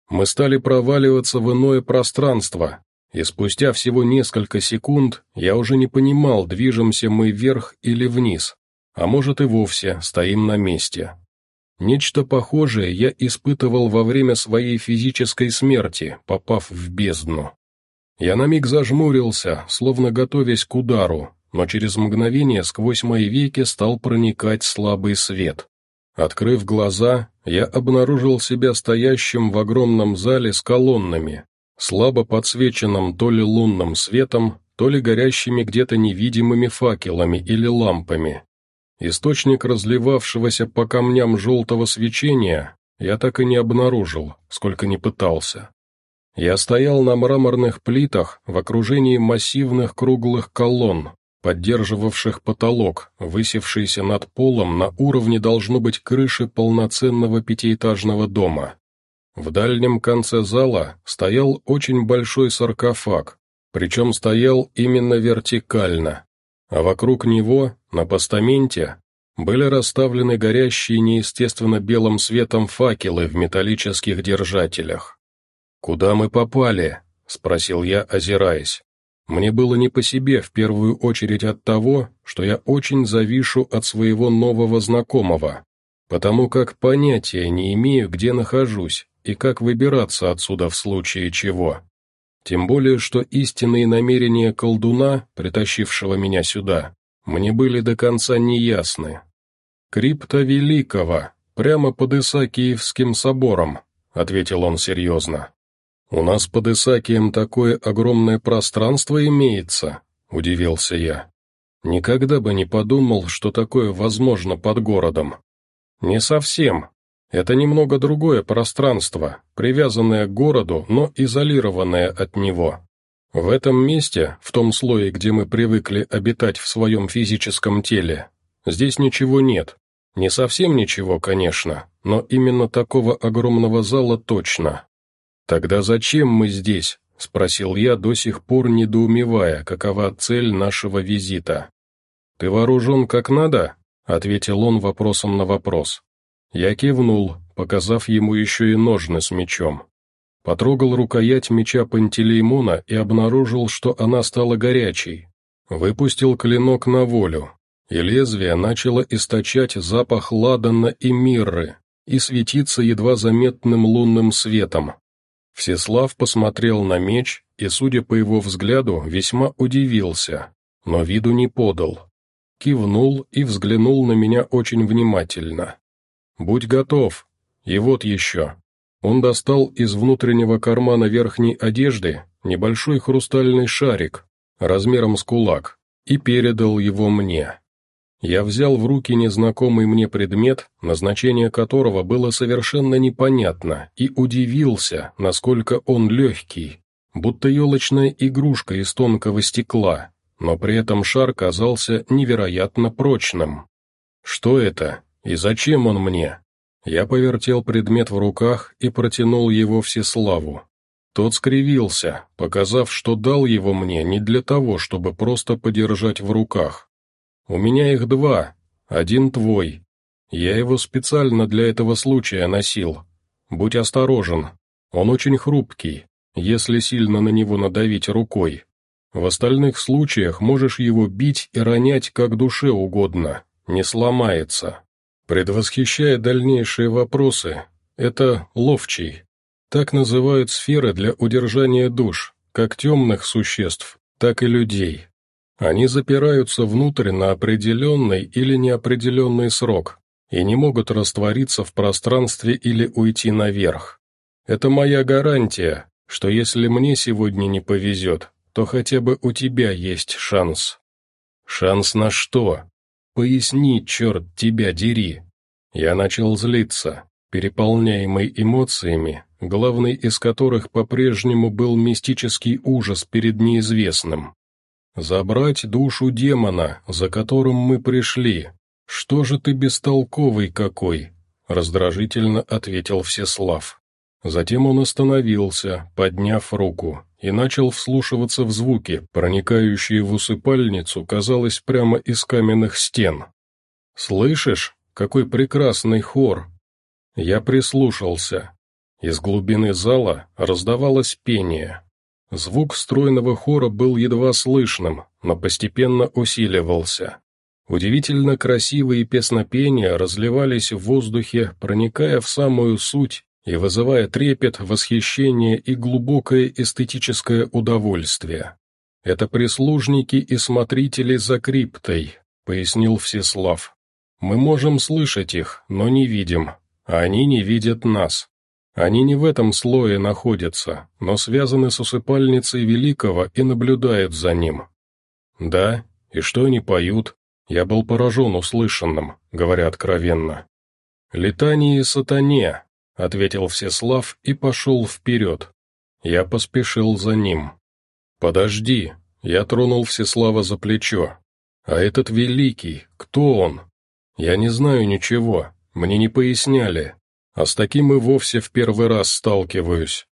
Мы стали проваливаться в иное пространство, и спустя всего несколько секунд я уже не понимал, движемся мы вверх или вниз, а может и вовсе стоим на месте. Нечто похожее я испытывал во время своей физической смерти, попав в бездну. Я на миг зажмурился, словно готовясь к удару, но через мгновение сквозь мои веки стал проникать слабый свет. Открыв глаза, я обнаружил себя стоящим в огромном зале с колоннами, слабо подсвеченном то ли лунным светом, то ли горящими где-то невидимыми факелами или лампами. Источник разливавшегося по камням желтого свечения я так и не обнаружил, сколько не пытался. Я стоял на мраморных плитах в окружении массивных круглых колонн, поддерживавших потолок, высевшийся над полом на уровне должно быть крыши полноценного пятиэтажного дома. В дальнем конце зала стоял очень большой саркофаг, причем стоял именно вертикально, а вокруг него, на постаменте, были расставлены горящие неестественно белым светом факелы в металлических держателях. «Куда мы попали?» — спросил я, озираясь. Мне было не по себе в первую очередь от того, что я очень завишу от своего нового знакомого, потому как понятия не имею, где нахожусь и как выбираться отсюда в случае чего. Тем более, что истинные намерения колдуна, притащившего меня сюда, мне были до конца неясны. «Крипта Великого, прямо под Исаакиевским собором», — ответил он серьезно. «У нас под Исаакием такое огромное пространство имеется», — удивился я. «Никогда бы не подумал, что такое возможно под городом». «Не совсем. Это немного другое пространство, привязанное к городу, но изолированное от него. В этом месте, в том слое, где мы привыкли обитать в своем физическом теле, здесь ничего нет. Не совсем ничего, конечно, но именно такого огромного зала точно. «Тогда зачем мы здесь?» — спросил я, до сих пор недоумевая, какова цель нашего визита. «Ты вооружен как надо?» — ответил он вопросом на вопрос. Я кивнул, показав ему еще и ножны с мечом. Потрогал рукоять меча Пантелеймона и обнаружил, что она стала горячей. Выпустил клинок на волю, и лезвие начало источать запах ладана и мирры и светиться едва заметным лунным светом. Всеслав посмотрел на меч и, судя по его взгляду, весьма удивился, но виду не подал. Кивнул и взглянул на меня очень внимательно. «Будь готов. И вот еще». Он достал из внутреннего кармана верхней одежды небольшой хрустальный шарик размером с кулак и передал его мне. Я взял в руки незнакомый мне предмет, назначение которого было совершенно непонятно, и удивился, насколько он легкий, будто елочная игрушка из тонкого стекла, но при этом шар казался невероятно прочным. Что это? И зачем он мне? Я повертел предмет в руках и протянул его Всеславу. Тот скривился, показав, что дал его мне не для того, чтобы просто подержать в руках, «У меня их два. Один твой. Я его специально для этого случая носил. Будь осторожен. Он очень хрупкий, если сильно на него надавить рукой. В остальных случаях можешь его бить и ронять как душе угодно, не сломается. Предвосхищая дальнейшие вопросы, это ловчий. Так называют сферы для удержания душ, как темных существ, так и людей. Они запираются внутрь на определенный или неопределенный срок и не могут раствориться в пространстве или уйти наверх. Это моя гарантия, что если мне сегодня не повезет, то хотя бы у тебя есть шанс. Шанс на что? Поясни, черт тебя дери. Я начал злиться, переполняемый эмоциями, главный из которых по-прежнему был мистический ужас перед неизвестным. «Забрать душу демона, за которым мы пришли. Что же ты бестолковый какой?» — раздражительно ответил Всеслав. Затем он остановился, подняв руку, и начал вслушиваться в звуки, проникающие в усыпальницу, казалось, прямо из каменных стен. «Слышишь, какой прекрасный хор!» Я прислушался. Из глубины зала раздавалось пение. Звук стройного хора был едва слышным, но постепенно усиливался. Удивительно красивые песнопения разливались в воздухе, проникая в самую суть и вызывая трепет, восхищение и глубокое эстетическое удовольствие. «Это прислужники и смотрители за криптой», — пояснил Всеслав. «Мы можем слышать их, но не видим, а они не видят нас. Они не в этом слое находятся, но связаны с усыпальницей Великого и наблюдают за ним. Да, и что они поют? Я был поражен услышанным, говоря откровенно. «Летание сатане», — ответил Всеслав и пошел вперед. Я поспешил за ним. «Подожди», — я тронул Всеслава за плечо. А этот великий, кто он? Я не знаю ничего, мне не поясняли, а с таким и вовсе в первый раз сталкиваюсь.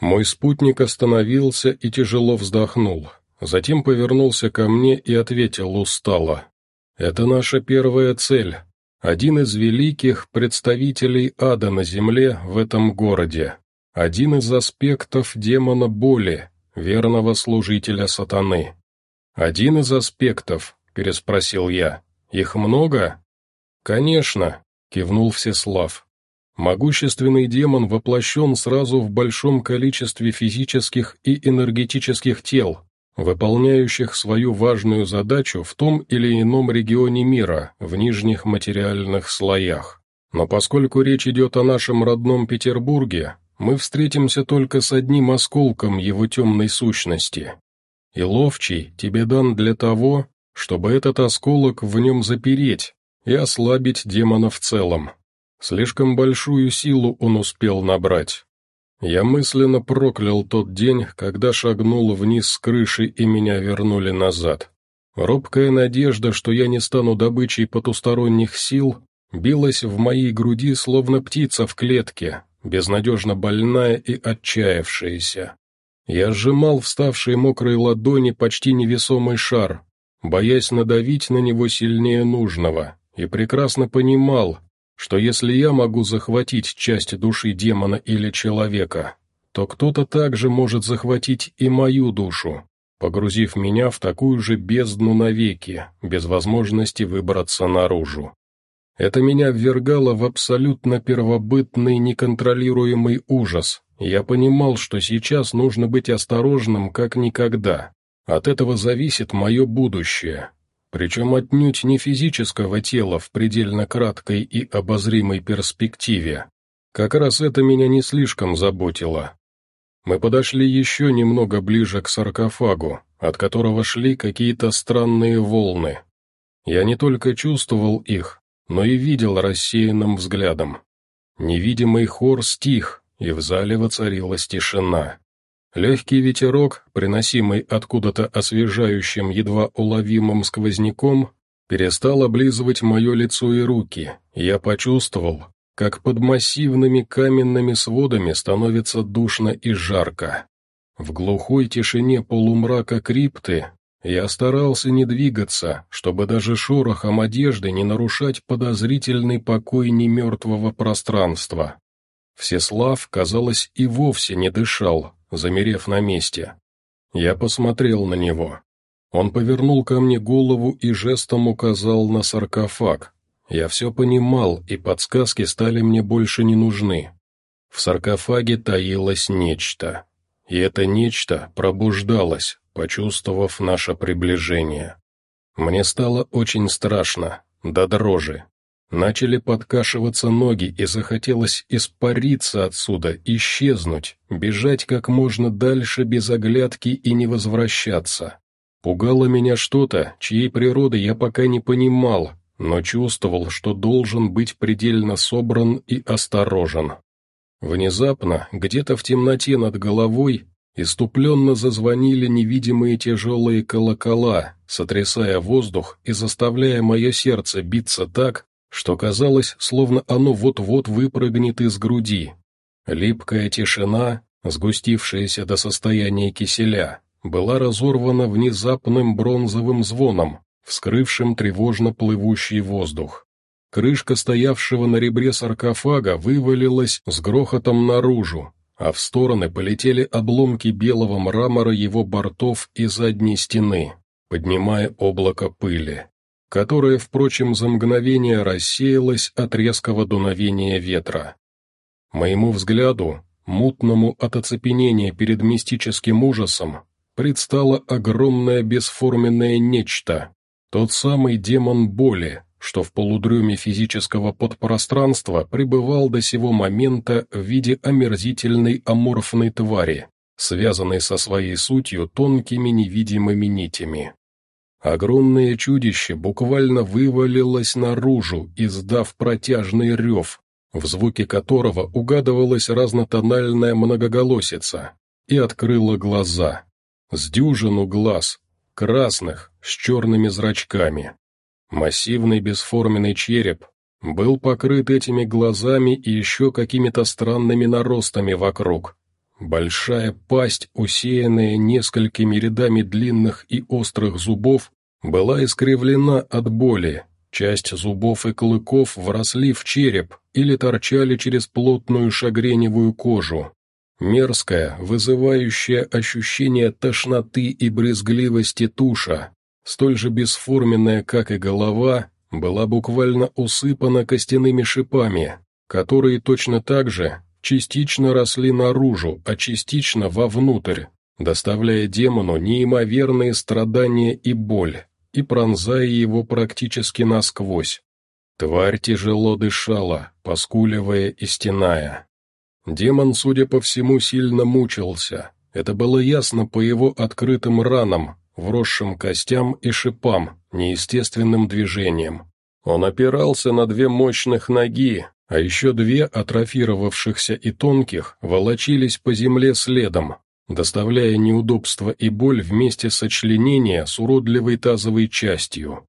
Мой спутник остановился и тяжело вздохнул, затем повернулся ко мне и ответил устало. «Это наша первая цель, один из великих представителей ада на земле в этом городе, один из аспектов демона боли, верного служителя сатаны. Один из аспектов, — переспросил я. «Их много?» «Конечно», — кивнул Всеслав. «Могущественный демон воплощен сразу в большом количестве физических и энергетических тел, выполняющих свою важную задачу в том или ином регионе мира, в нижних материальных слоях. Но поскольку речь идет о нашем родном Петербурге, мы встретимся только с одним осколком его темной сущности. И ловчий тебе дан для того, чтобы этот осколок в нем запереть и ослабить демона в целом. Слишком большую силу он успел набрать. Я мысленно проклял тот день, когда шагнул вниз с крыши и меня вернули назад. Робкая надежда, что я не стану добычей потусторонних сил, билась в моей груди, словно птица в клетке, безнадежно больная и отчаявшаяся. Я сжимал вставшие мокрые ладони почти невесомый шар, боясь надавить на него сильнее нужного, и прекрасно понимал, что если я могу захватить часть души демона или человека, то кто-то также может захватить и мою душу, погрузив меня в такую же бездну навеки, без возможности выбраться наружу. Это меня ввергало в абсолютно первобытный неконтролируемый ужас. Я понимал, что сейчас нужно быть осторожным как никогда, от этого зависит мое будущее, причем отнюдь не физического тела в предельно краткой и обозримой перспективе. Как раз это меня не слишком заботило. Мы подошли еще немного ближе к саркофагу, от которого шли какие-то странные волны. Я не только чувствовал их, но и видел рассеянным взглядом. Невидимый хор стих, и в зале воцарилась тишина. Легкий ветерок, приносимый откуда-то освежающим, едва уловимым сквозняком, перестал облизывать мое лицо и руки, я почувствовал, как под массивными каменными сводами становится душно и жарко. В глухой тишине полумрака крипты я старался не двигаться, чтобы даже шорохом одежды не нарушать подозрительный покой немертвого пространства. Всеслав, казалось, и вовсе не дышал, замерев на месте. Я посмотрел на него. Он повернул ко мне голову и жестом указал на саркофаг. Я все понимал, и подсказки стали мне больше не нужны. В саркофаге таилось нечто. И это нечто пробуждалось, почувствовав наше приближение. Мне стало очень страшно, до дрожи. Начали подкашиваться ноги, и захотелось испариться отсюда, исчезнуть, бежать как можно дальше без оглядки и не возвращаться. Пугало меня что-то, чьей природы я пока не понимал, но чувствовал, что должен быть предельно собран и осторожен. Внезапно, где-то в темноте над головой, иступленно зазвонили невидимые тяжелые колокола, сотрясая воздух и заставляя мое сердце биться так, что казалось, словно оно вот-вот выпрыгнет из груди. Липкая тишина, сгустившаяся до состояния киселя, была разорвана внезапным бронзовым звоном, вскрывшим тревожно плывущий воздух. Крышка стоявшего на ребре саркофага вывалилась с грохотом наружу, а в стороны полетели обломки белого мрамора его бортов и задней стены, поднимая облако пыли которое, впрочем, за мгновение рассеялось от резкого дуновения ветра. Моему взгляду, мутному от оцепенения перед мистическим ужасом, предстало огромное бесформенное нечто, тот самый демон боли, что в полудреме физического подпространства пребывал до сего момента в виде омерзительной аморфной твари, связанной со своей сутью тонкими невидимыми нитями. Огромное чудище буквально вывалилось наружу, издав протяжный рев, в звуке которого угадывалась разнотональная многоголосица, и открыло глаза. С дюжину глаз, красных, с черными зрачками. Массивный бесформенный череп был покрыт этими глазами и еще какими-то странными наростами вокруг. Большая пасть, усеянная несколькими рядами длинных и острых зубов, была искривлена от боли, часть зубов и клыков вросли в череп или торчали через плотную шагреневую кожу. Мерзкая, вызывающая ощущение тошноты и брезгливости туша, столь же бесформенная, как и голова, была буквально усыпана костяными шипами, которые точно так же частично росли наружу, а частично вовнутрь, доставляя демону неимоверные страдания и боль, и пронзая его практически насквозь. Тварь тяжело дышала, поскуливая и стеная. Демон, судя по всему, сильно мучился. Это было ясно по его открытым ранам, вросшим костям и шипам, неестественным движением. Он опирался на две мощных ноги, а еще две атрофировавшихся и тонких волочились по земле следом, доставляя неудобства и боль вместе сочленения с уродливой тазовой частью.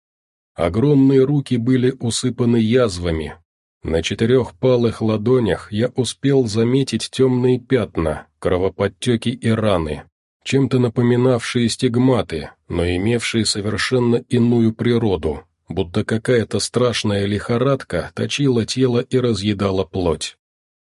Огромные руки были усыпаны язвами, на четырех палых ладонях я успел заметить темные пятна, кровоподтеки и раны, чем-то напоминавшие стигматы, но имевшие совершенно иную природу, будто какая-то страшная лихорадка точила тело и разъедала плоть.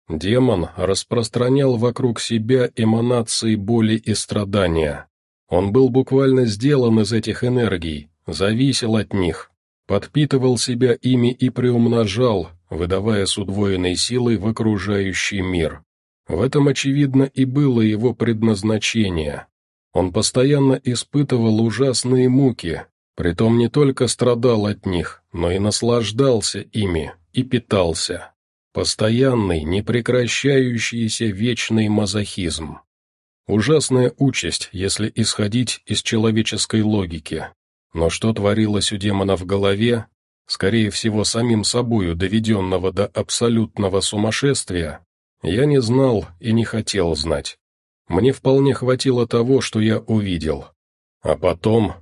Демон распространял вокруг себя эманации боли и страдания. Он был буквально сделан из этих энергий, зависел от них, подпитывал себя ими и приумножал, выдавая с удвоенной силой в окружающий мир. В этом, очевидно, и было его предназначение. Он постоянно испытывал ужасные муки, притом не только страдал от них, но и наслаждался ими и питался. Постоянный, непрекращающийся вечный мазохизм. Ужасная участь, если исходить из человеческой логики. Но что творилось у демона в голове, скорее всего самим собою доведенного до абсолютного сумасшествия, я не знал и не хотел знать. Мне вполне хватило того, что я увидел. А потом...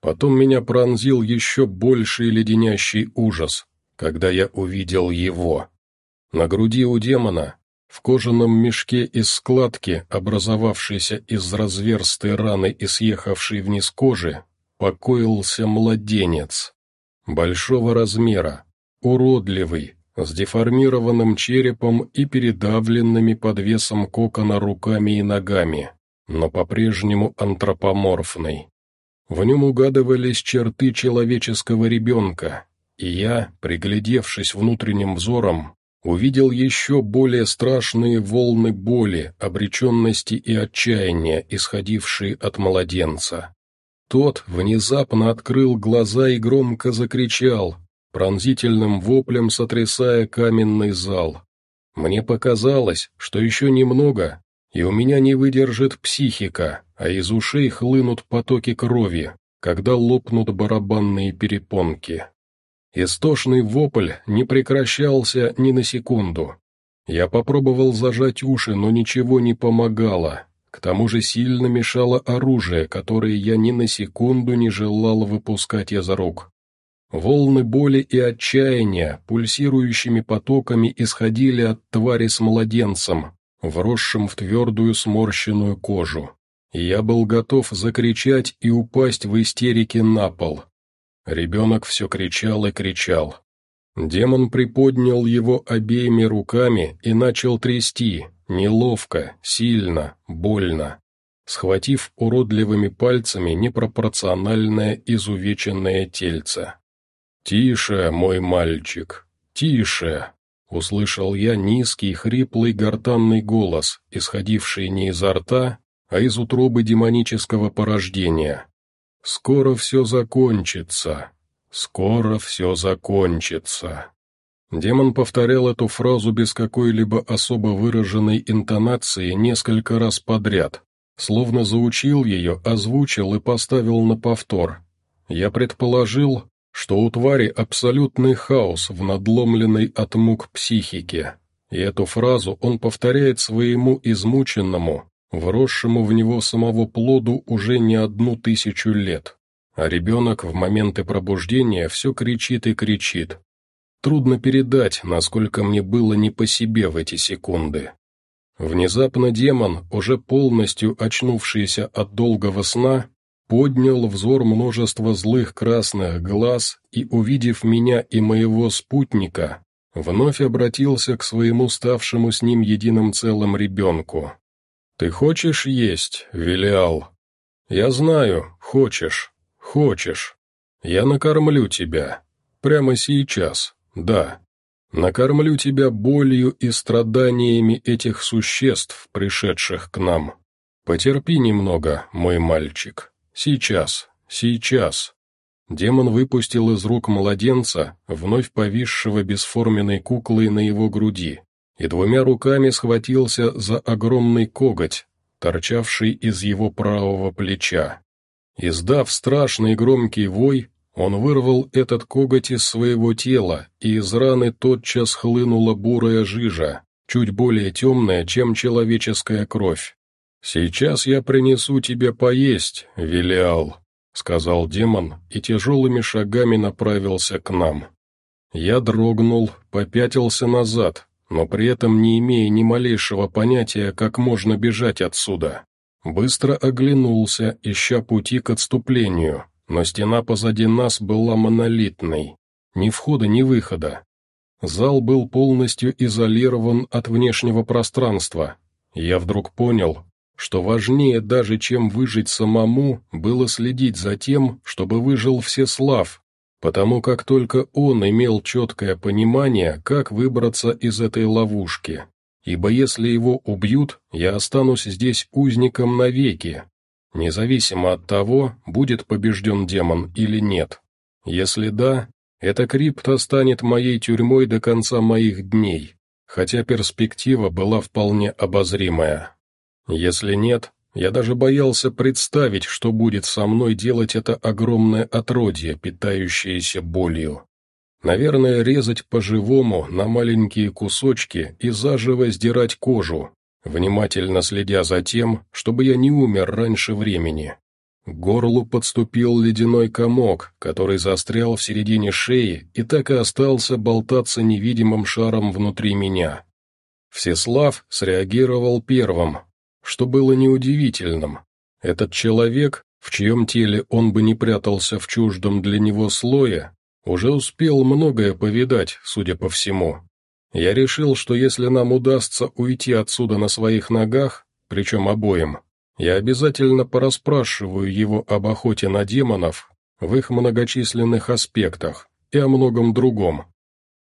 Потом меня пронзил еще больший леденящий ужас, когда я увидел его. На груди у демона, в кожаном мешке из складки, образовавшейся из разверстой раны и съехавшей вниз кожи, покоился младенец. Большого размера, уродливый, с деформированным черепом и передавленными под весом кокона руками и ногами, но по-прежнему антропоморфный. В нем угадывались черты человеческого ребенка, и я, приглядевшись внутренним взором, увидел еще более страшные волны боли, обреченности и отчаяния, исходившие от младенца. Тот внезапно открыл глаза и громко закричал, пронзительным воплем сотрясая каменный зал. Мне показалось, что еще немного, и у меня не выдержит психика, а из ушей хлынут потоки крови, когда лопнут барабанные перепонки. Истошный вопль не прекращался ни на секунду. Я попробовал зажать уши, но ничего не помогало, к тому же сильно мешало оружие, которое я ни на секунду не желал выпускать из рук. Волны боли и отчаяния пульсирующими потоками исходили от твари с младенцем, вросшим в твердую сморщенную кожу. Я был готов закричать и упасть в истерике на пол. Ребенок все кричал и кричал. Демон приподнял его обеими руками и начал трясти, Неловко, сильно, больно. Схватив уродливыми пальцами непропорциональное изувеченное тельце. «Тише, мой мальчик, тише!» Услышал я низкий, хриплый, гортанный голос, исходивший не изо рта, а из утробы демонического порождения. «Скоро все закончится, скоро все закончится». Демон повторял эту фразу без какой-либо особо выраженной интонации несколько раз подряд, словно заучил ее, озвучил и поставил на повтор. Я предположил, что у твари абсолютный хаос в надломленной от мук психике, и эту фразу он повторяет своему измученному, вросшему в него самого плоду уже не одну тысячу лет. а ребенок в моменты пробуждения все кричит и кричит. Трудно передать, насколько мне было не по себе в эти секунды. Внезапно демон, уже полностью очнувшийся от долгого сна, поднял взор множества злых красных глаз и, увидев меня и моего спутника, вновь обратился к своему ставшему с ним единым целым ребенку. «Ты хочешь есть, Велиал?» «Я знаю, хочешь, хочешь. Я накормлю тебя. Прямо сейчас, да. Накормлю тебя болью и страданиями этих существ, пришедших к нам. Потерпи немного, мой мальчик. Сейчас, сейчас». Демон выпустил из рук младенца, вновь повисшего бесформенной куклой на его груди, и двумя руками схватился за огромный коготь, торчавший из его правого плеча. Издав страшный громкий вой, он вырвал этот коготь из своего тела, и из раны тотчас хлынула бурая жижа, чуть более темная, чем человеческая кровь. «Сейчас я принесу тебе поесть, Велиал», — сказал демон и тяжелыми шагами направился к нам. Я дрогнул, попятился назад, но при этом не имея ни малейшего понятия, как можно бежать отсюда. Быстро оглянулся, ища пути к отступлению, но стена позади нас была монолитной. Ни входа, ни выхода. Зал был полностью изолирован от внешнего пространства. Я вдруг понял, что важнее даже, чем выжить самому, было следить за тем, чтобы выжил Всеслав, потому как только он имел четкое понимание, как выбраться из этой ловушки. Ибо если его убьют, я останусь здесь узником навеки, независимо от того, будет побежден демон или нет. Если да, эта крипта станет моей тюрьмой до конца моих дней, хотя перспектива была вполне обозримая. Если нет, я даже боялся представить, что будет со мной делать это огромное отродье, питающееся болью. Наверное, резать по-живому на маленькие кусочки и заживо сдирать кожу, внимательно следя за тем, чтобы я не умер раньше времени. К горлу подступил ледяной комок, который застрял в середине шеи и так и остался болтаться невидимым шаром внутри меня. Всеслав среагировал первым, что было неудивительным. Этот человек, в чьем теле он бы не прятался в чуждом для него слое, уже успел многое повидать, судя по всему. Я решил, что если нам удастся уйти отсюда на своих ногах, причем обоим, я обязательно пораспрашиваю его об охоте на демонов в их многочисленных аспектах и о многом другом.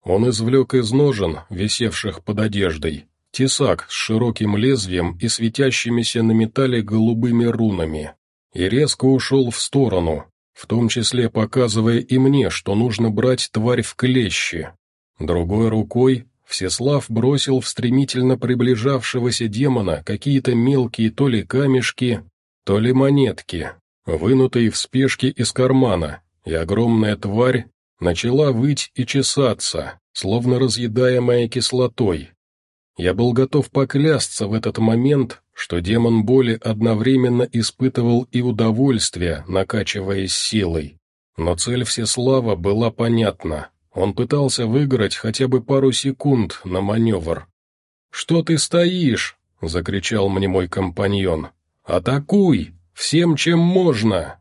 Он извлек из ножен, висевших под одеждой, тесак с широким лезвием и светящимися на металле голубыми рунами, и резко ушел в сторону, в том числе показывая и мне, что нужно брать тварь в клещи. Другой рукой Всеслав бросил в стремительно приближавшегося демона какие-то мелкие то ли камешки, то ли монетки, вынутые в спешке из кармана, и огромная тварь начала выть и чесаться, словно разъедаемая кислотой, я был готов поклясться в этот момент, что демон боли одновременно испытывал и удовольствие, накачиваясь силой. Но цель Всеслава была понятна. Он пытался выиграть хотя бы пару секунд на маневр. «Что ты стоишь?» — закричал мне мой компаньон. «Атакуй! Всем, чем можно!»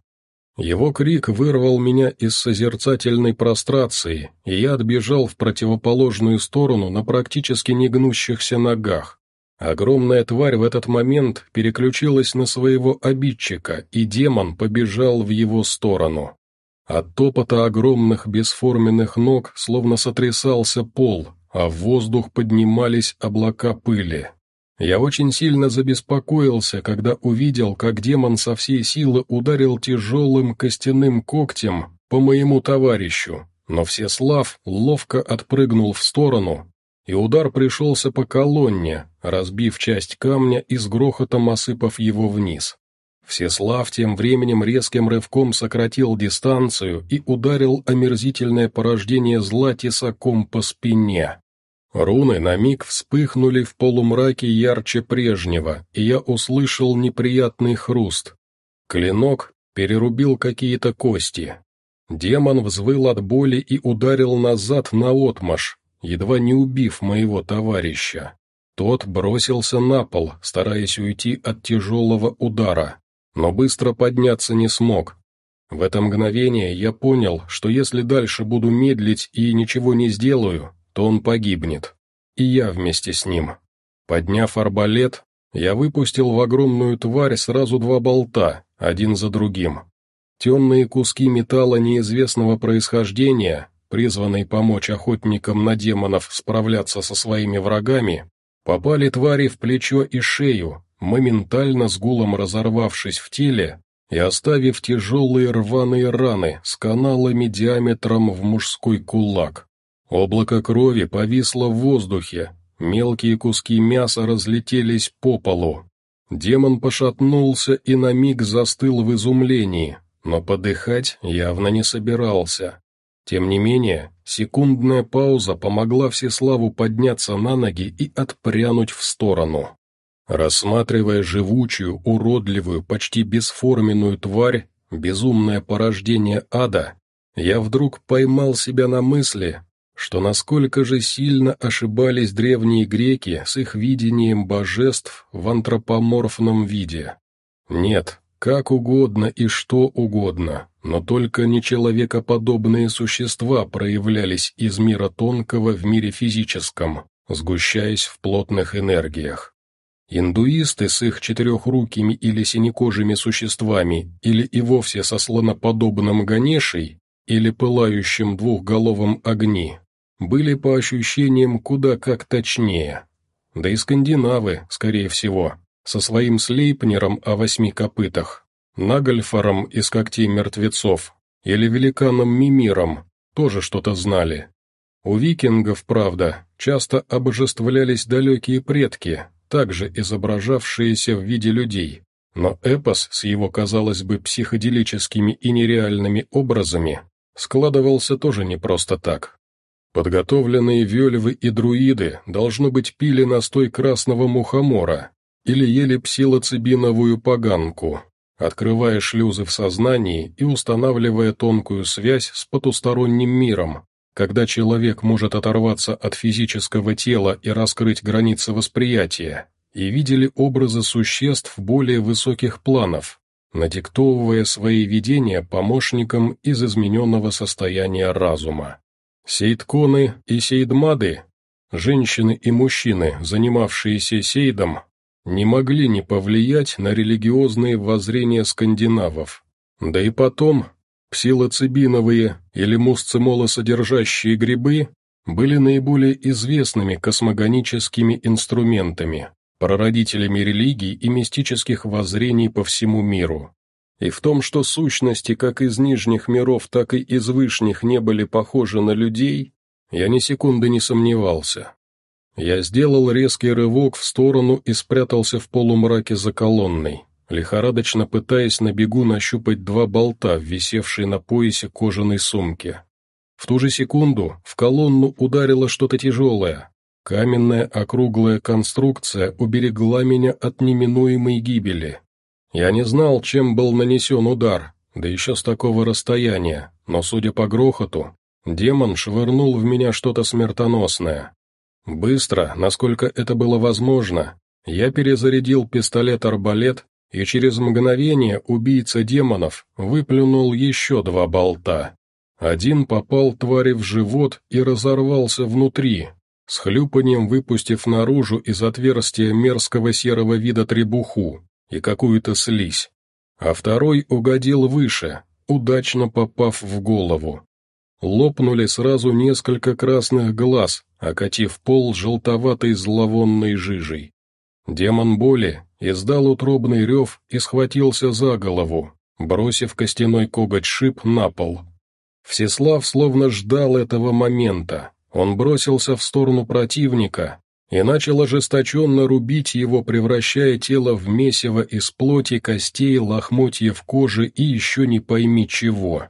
Его крик вырвал меня из созерцательной прострации, и я отбежал в противоположную сторону на практически негнущихся ногах. Огромная тварь в этот момент переключилась на своего обидчика, и демон побежал в его сторону. От топота огромных бесформенных ног словно сотрясался пол, а в воздух поднимались облака пыли. Я очень сильно забеспокоился, когда увидел, как демон со всей силы ударил тяжелым костяным когтем по моему товарищу, но Всеслав ловко отпрыгнул в сторону, и удар пришелся по колонне, разбив часть камня и с грохотом осыпав его вниз. Всеслав тем временем резким рывком сократил дистанцию и ударил омерзительное порождение зла тесаком по спине. Руны на миг вспыхнули в полумраке ярче прежнего, и я услышал неприятный хруст. Клинок, перерубил какие-то кости. Демон взвыл от боли и ударил назад наотмашь, едва не убив моего товарища. Тот бросился на пол, стараясь уйти от тяжелого удара, но быстро подняться не смог. В это мгновение я понял, что если дальше буду медлить и ничего не сделаю, то он погибнет. И я вместе с ним. Подняв арбалет, я выпустил в огромную тварь сразу два болта, один за другим. Темные куски металла неизвестного происхождения, призванные помочь охотникам на демонов справляться со своими врагами, попали твари в плечо и шею, моментально с гулом разорвавшись в теле и оставив тяжелые рваные раны с каналами диаметром в мужской кулак. Облако крови повисло в воздухе, мелкие куски мяса разлетелись по полу. Демон пошатнулся и на миг застыл в изумлении, но подыхать явно не собирался. Тем не менее, секундная пауза помогла Всеславу подняться на ноги и отпрянуть в сторону. Рассматривая живучую, уродливую, почти бесформенную тварь, безумное порождение ада, я вдруг поймал себя на мысли, что насколько же сильно ошибались древние греки с их видением божеств в антропоморфном виде. Нет, как угодно и что угодно, но только нечеловекоподобные существа проявлялись из мира тонкого в мире физическом, сгущаясь в плотных энергиях. Индуисты с их четырехрукими или синекожими существами, или и вовсе со слоноподобным Ганешей, или пылающим двухголовым огни, были по ощущениям куда как точнее. Да и скандинавы, скорее всего, со своим слейпнером о восьми копытах, Нагольфором из когтей мертвецов или великаном Мимиром тоже что-то знали. У викингов, правда, часто обожествлялись далекие предки, также изображавшиеся в виде людей, но эпос с его, казалось бы, психоделическими и нереальными образами складывался тоже не просто так. Подготовленные вельвы и друиды, должно быть, пили настой красного мухомора, или ели псилоцибиновую поганку, открывая шлюзы в сознании и устанавливая тонкую связь с потусторонним миром, когда человек может оторваться от физического тела и раскрыть границы восприятия, и видели образы существ более высоких планов, надиктовывая свои видения помощникам из измененного состояния разума. Сейдконы и сейдмады, женщины и мужчины, занимавшиеся сейдом, не могли не повлиять на религиозные воззрения скандинавов. Да и потом, псилоцибиновые или мусцимолосодержащие грибы были наиболее известными космогоническими инструментами, прародителями религий и мистических воззрений по всему миру. И в том, что сущности как из нижних миров, так и из вышних не были похожи на людей, я ни секунды не сомневался. Я сделал резкий рывок в сторону и спрятался в полумраке за колонной, лихорадочно пытаясь на бегу нащупать два болта, висевшие на поясе кожаной сумки. В ту же секунду в колонну ударило что-то тяжелое. Каменная округлая конструкция уберегла меня от неминуемой гибели. Я не знал, чем был нанесен удар, да еще с такого расстояния, но, судя по грохоту, демон швырнул в меня что-то смертоносное. Быстро, насколько это было возможно, я перезарядил пистолет-арбалет, и через мгновение убийца демонов выплюнул еще два болта. Один попал твари в живот и разорвался внутри, с хлюпанием выпустив наружу из отверстия мерзкого серого вида требуху и какую-то слизь, а второй угодил выше, удачно попав в голову. Лопнули сразу несколько красных глаз, окатив пол желтоватой зловонной жижей. Демон боли издал утробный рев и схватился за голову, бросив костяной коготь шип на пол. Всеслав словно ждал этого момента. Он бросился в сторону противника и начал ожесточенно рубить его, превращая тело в месиво из плоти, костей, лохмотьев кожи и еще не пойми чего.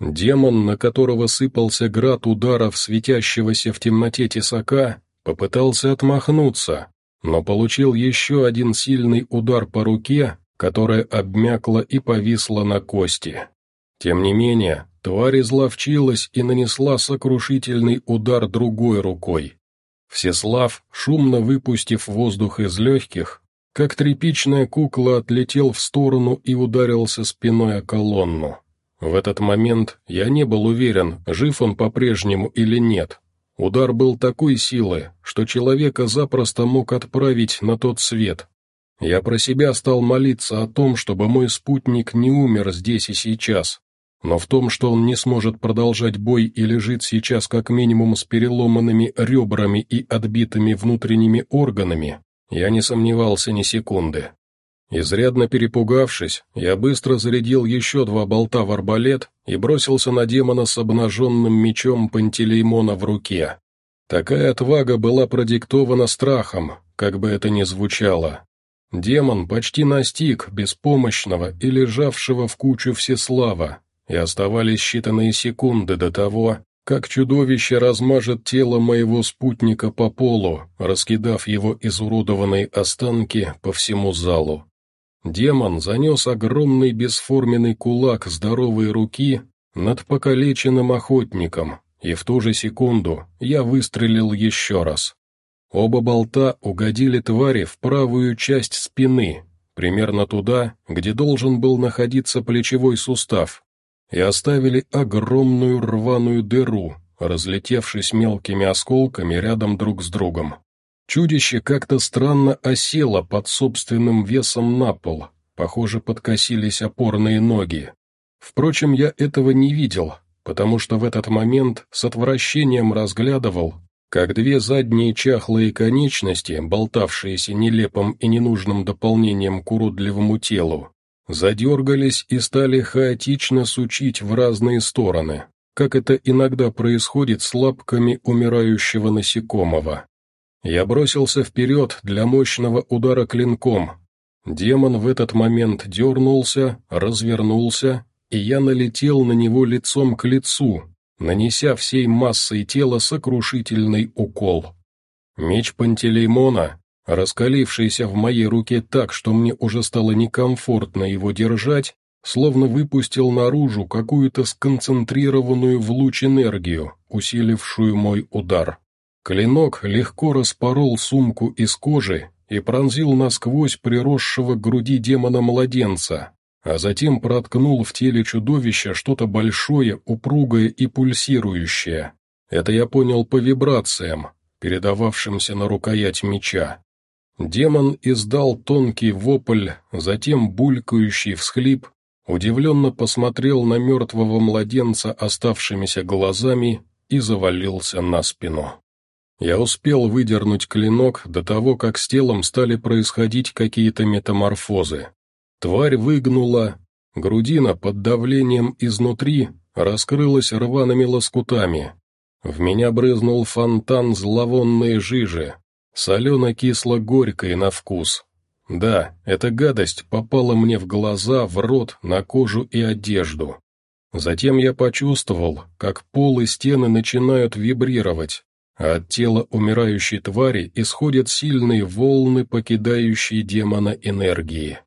Демон, на которого сыпался град ударов светящегося в темноте тесака, попытался отмахнуться, но получил еще один сильный удар по руке, которая обмякла и повисла на кости. Тем не менее, тварь изловчилась и нанесла сокрушительный удар другой рукой. Всеслав, шумно выпустив воздух из легких, как тряпичная кукла отлетел в сторону и ударился спиной о колонну. В этот момент я не был уверен, жив он по-прежнему или нет. Удар был такой силы, что человека запросто мог отправить на тот свет. Я про себя стал молиться о том, чтобы мой спутник не умер здесь и сейчас. Но в том, что он не сможет продолжать бой и лежит сейчас как минимум с переломанными ребрами и отбитыми внутренними органами, я не сомневался ни секунды. Изрядно перепугавшись, я быстро зарядил еще два болта в арбалет и бросился на демона с обнаженным мечом Пантелеймона в руке. Такая отвага была продиктована страхом, как бы это ни звучало. Демон почти настиг беспомощного и лежавшего в кучу всеслава, и оставались считанные секунды до того, как чудовище размажет тело моего спутника по полу, раскидав его изуродованные останки по всему залу. Демон занес огромный бесформенный кулак здоровой руки над покалеченным охотником, и в ту же секунду я выстрелил еще раз. Оба болта угодили твари в правую часть спины, примерно туда, где должен был находиться плечевой сустав, и оставили огромную рваную дыру, разлетевшись мелкими осколками рядом друг с другом. Чудище как-то странно осело под собственным весом на пол, похоже, подкосились опорные ноги. Впрочем, я этого не видел, потому что в этот момент с отвращением разглядывал, как две задние чахлые конечности, болтавшиеся нелепым и ненужным дополнением к уродливому телу, задергались и стали хаотично сучить в разные стороны, как это иногда происходит с лапками умирающего насекомого. Я бросился вперед для мощного удара клинком. Демон в этот момент дернулся, развернулся, и я налетел на него лицом к лицу, нанеся всей массой тела сокрушительный укол. Меч Пантелеймона, раскалившийся в моей руке так, что мне уже стало некомфортно его держать, словно выпустил наружу какую-то сконцентрированную в луч энергию, усилившую мой удар. Клинок легко распорол сумку из кожи и пронзил насквозь приросшего к груди демона-младенца, а затем проткнул в теле чудовища что-то большое, упругое и пульсирующее. Это я понял по вибрациям, передававшимся на рукоять меча. Демон издал тонкий вопль, затем булькающий всхлип, удивленно посмотрел на мертвого младенца оставшимися глазами и завалился на спину. Я успел выдернуть клинок до того, как с телом стали происходить какие-то метаморфозы. Тварь выгнула, грудина под давлением изнутри раскрылась рваными лоскутами. В меня брызнул фонтан зловонной жижи, солено-кисло-горькой на вкус. Да, эта гадость попала мне в глаза, в рот, на кожу и одежду. Затем я почувствовал, как пол и стены начинают вибрировать, а от тела умирающей твари исходят сильные волны, покидающие демона энергии.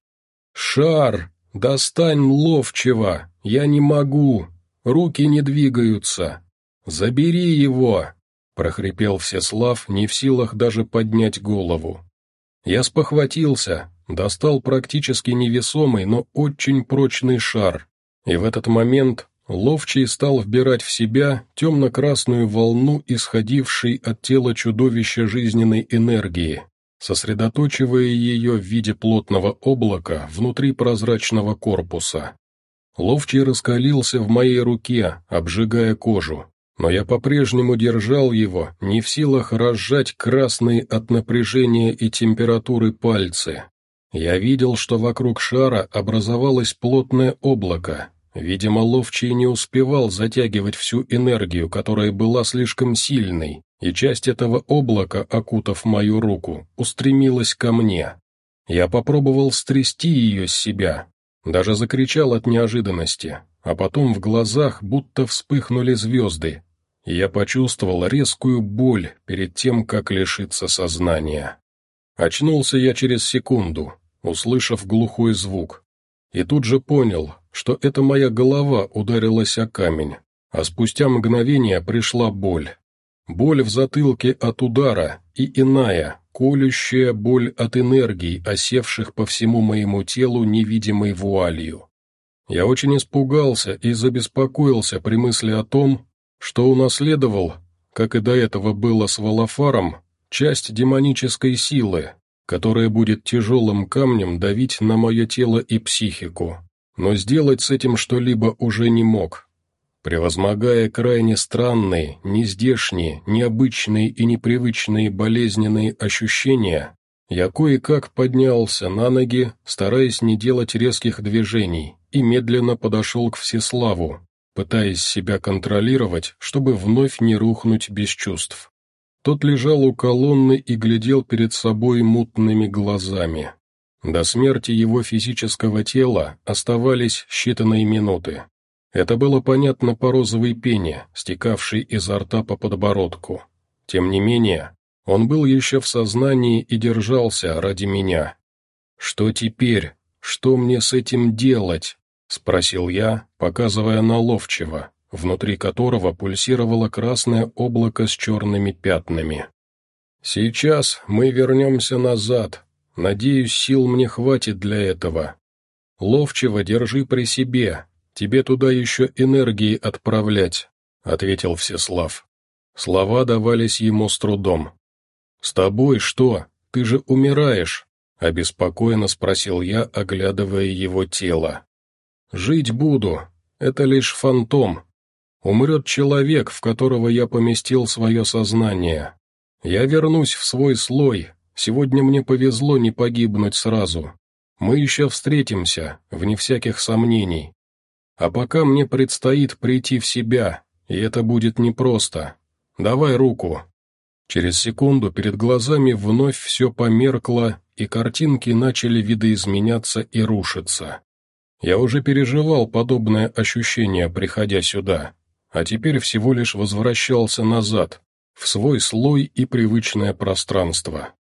«Шар! Достань ловчего! Я не могу! Руки не двигаются! Забери его!» — прохрипел Всеслав, не в силах даже поднять голову. Я спохватился, достал практически невесомый, но очень прочный шар, и в этот момент Ловчий стал вбирать в себя темно-красную волну, исходившей от тела чудовища жизненной энергии, сосредоточивая ее в виде плотного облака внутри прозрачного корпуса. Ловчий раскалился в моей руке, обжигая кожу, но я по-прежнему держал его, не в силах разжать красные от напряжения и температуры пальцы. Я видел, что вокруг шара образовалось плотное облако, Видимо, Ловчий не успевал затягивать всю энергию, которая была слишком сильной, и часть этого облака, окутав мою руку, устремилась ко мне. Я попробовал стрясти ее с себя, даже закричал от неожиданности, а потом в глазах будто вспыхнули звезды, я почувствовал резкую боль перед тем, как лишиться сознания. Очнулся я через секунду, услышав глухой звук. И тут же понял, что это моя голова ударилась о камень, а спустя мгновение пришла боль. Боль в затылке от удара и иная, колющая боль от энергий, осевших по всему моему телу невидимой вуалью. Я очень испугался и забеспокоился при мысли о том, что унаследовал, как и до этого было с Волофаром, часть демонической силы, которая будет тяжелым камнем давить на мое тело и психику, но сделать с этим что-либо уже не мог. Превозмогая крайне странные, нездешние, необычные и непривычные болезненные ощущения, я кое-как поднялся на ноги, стараясь не делать резких движений, и медленно подошел к Всеславу, пытаясь себя контролировать, чтобы вновь не рухнуть без чувств. Тот лежал у колонны и глядел перед собой мутными глазами. До смерти его физического тела оставались считанные минуты. Это было понятно по розовой пене, стекавшей изо рта по подбородку. Тем не менее, он был еще в сознании и держался ради меня. «Что теперь? Что мне с этим делать?» — спросил я, показывая на ловчего, внутри которого пульсировало красное облако с черными пятнами. «Сейчас мы вернемся назад. Надеюсь, сил мне хватит для этого. Ловчего держи при себе, тебе туда еще энергии отправлять», — ответил Всеслав. Слова давались ему с трудом. «С тобой что? Ты же умираешь?» — обеспокоенно спросил я, оглядывая его тело. «Жить буду. Это лишь фантом, Умрет человек, в которого я поместил свое сознание. Я вернусь в свой слой. Сегодня мне повезло не погибнуть сразу. Мы еще встретимся, вне всяких сомнений. А пока мне предстоит прийти в себя, и это будет непросто. Давай руку». Через секунду перед глазами вновь все померкло, и картинки начали видоизменяться и рушиться. Я уже переживал подобное ощущение, приходя сюда а теперь всего лишь возвращался назад, в свой слой и привычное пространство.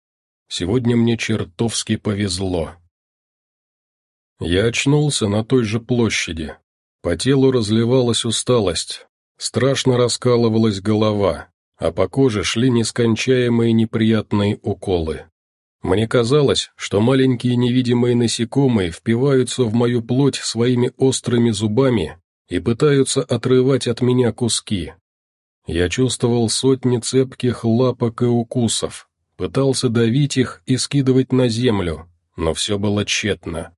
Сегодня мне чертовски повезло. Я очнулся на той же площади. По телу разливалась усталость, страшно раскалывалась голова, а по коже шли нескончаемые неприятные уколы. Мне казалось, что маленькие невидимые насекомые впиваются в мою плоть своими острыми зубами и пытаются отрывать от меня куски. Я чувствовал сотни цепких лапок и укусов, пытался давить их и скидывать на землю, но все было тщетно.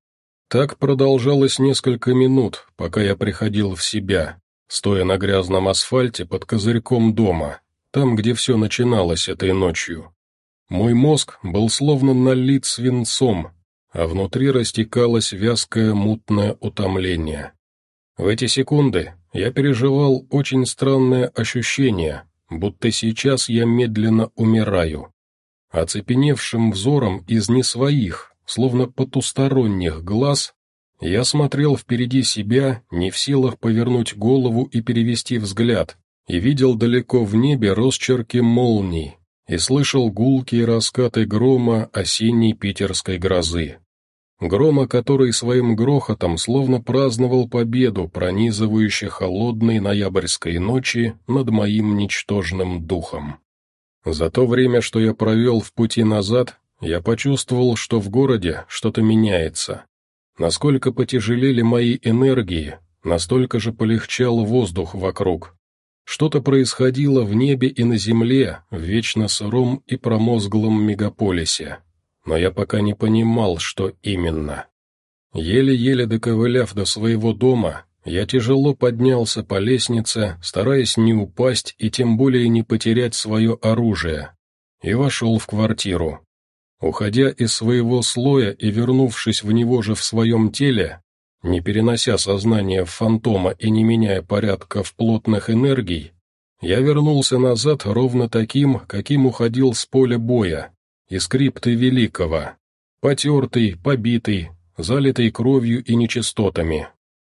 Так продолжалось несколько минут, пока я приходил в себя, стоя на грязном асфальте под козырьком дома, там, где все начиналось этой ночью. Мой мозг был словно налит свинцом, а внутри растекалось вязкое мутное утомление. В эти секунды я переживал очень странное ощущение, будто сейчас я медленно умираю. Оцепеневшим взором из не своих, словно потусторонних глаз, я смотрел впереди себя, не в силах повернуть голову и перевести взгляд, и видел далеко в небе росчерки молний, и слышал гулкие раскаты грома осенней питерской грозы грома который своим грохотом словно праздновал победу, пронизывающую холодной ноябрьской ночи над моим ничтожным духом. За то время, что я провел в пути назад, я почувствовал, что в городе что-то меняется. Насколько потяжелели мои энергии, настолько же полегчал воздух вокруг. Что-то происходило в небе и на земле, в вечно сыром и промозглом мегаполисе но я пока не понимал, что именно. Еле-еле доковыляв до своего дома, я тяжело поднялся по лестнице, стараясь не упасть и тем более не потерять свое оружие, и вошел в квартиру. Уходя из своего слоя и вернувшись в него же в своем теле, не перенося сознание в фантома и не меняя порядка в плотных энергий, я вернулся назад ровно таким, каким уходил с поля боя, из крипты Великого, потертый, побитый, залитый кровью и нечистотами.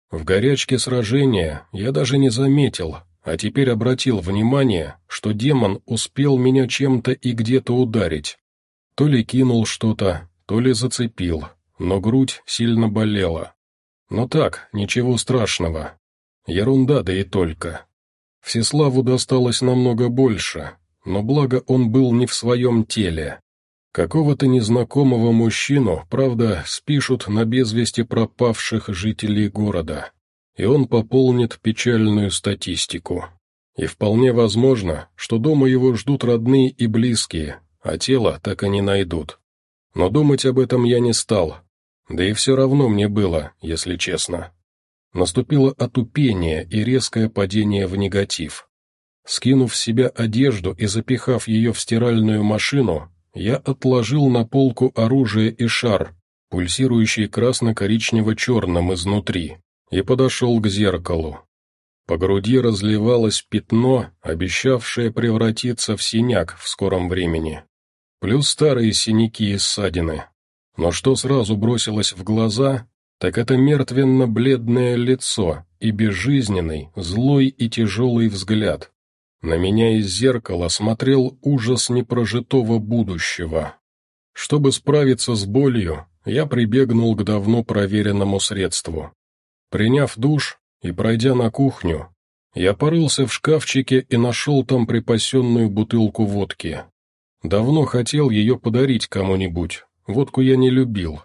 В горячке сражения я даже не заметил, а теперь обратил внимание, что демон успел меня чем-то и где-то ударить. То ли кинул что-то, то ли зацепил. но грудь сильно болела. Но так, ничего страшного. Ерунда, да и только. Всеславу досталось намного больше, но благо он был не в своем теле. Какого-то незнакомого мужчину, правда, спишут на безвести пропавших жителей города, и он пополнит печальную статистику. И вполне возможно, что дома его ждут родные и близкие, а тело так и не найдут. Но думать об этом я не стал, да и все равно мне было, если честно. Наступило отупение и резкое падение в негатив. Скинув с себя одежду и запихав ее в стиральную машину, я отложил на полку оружие и шар, пульсирующий красно-коричнево-черным изнутри, и подошел к зеркалу. По груди разливалось пятно, обещавшее превратиться в синяк в скором времени. Плюс старые синяки и ссадины. Но что сразу бросилось в глаза, так это мертвенно-бледное лицо и безжизненный, злой и тяжелый взгляд. На меня из зеркала смотрел ужас непрожитого будущего. Чтобы справиться с болью, я прибегнул к давно проверенному средству. Приняв душ и пройдя на кухню, я порылся в шкафчике и нашел там припасенную бутылку водки. Давно хотел ее подарить кому-нибудь, водку я не любил,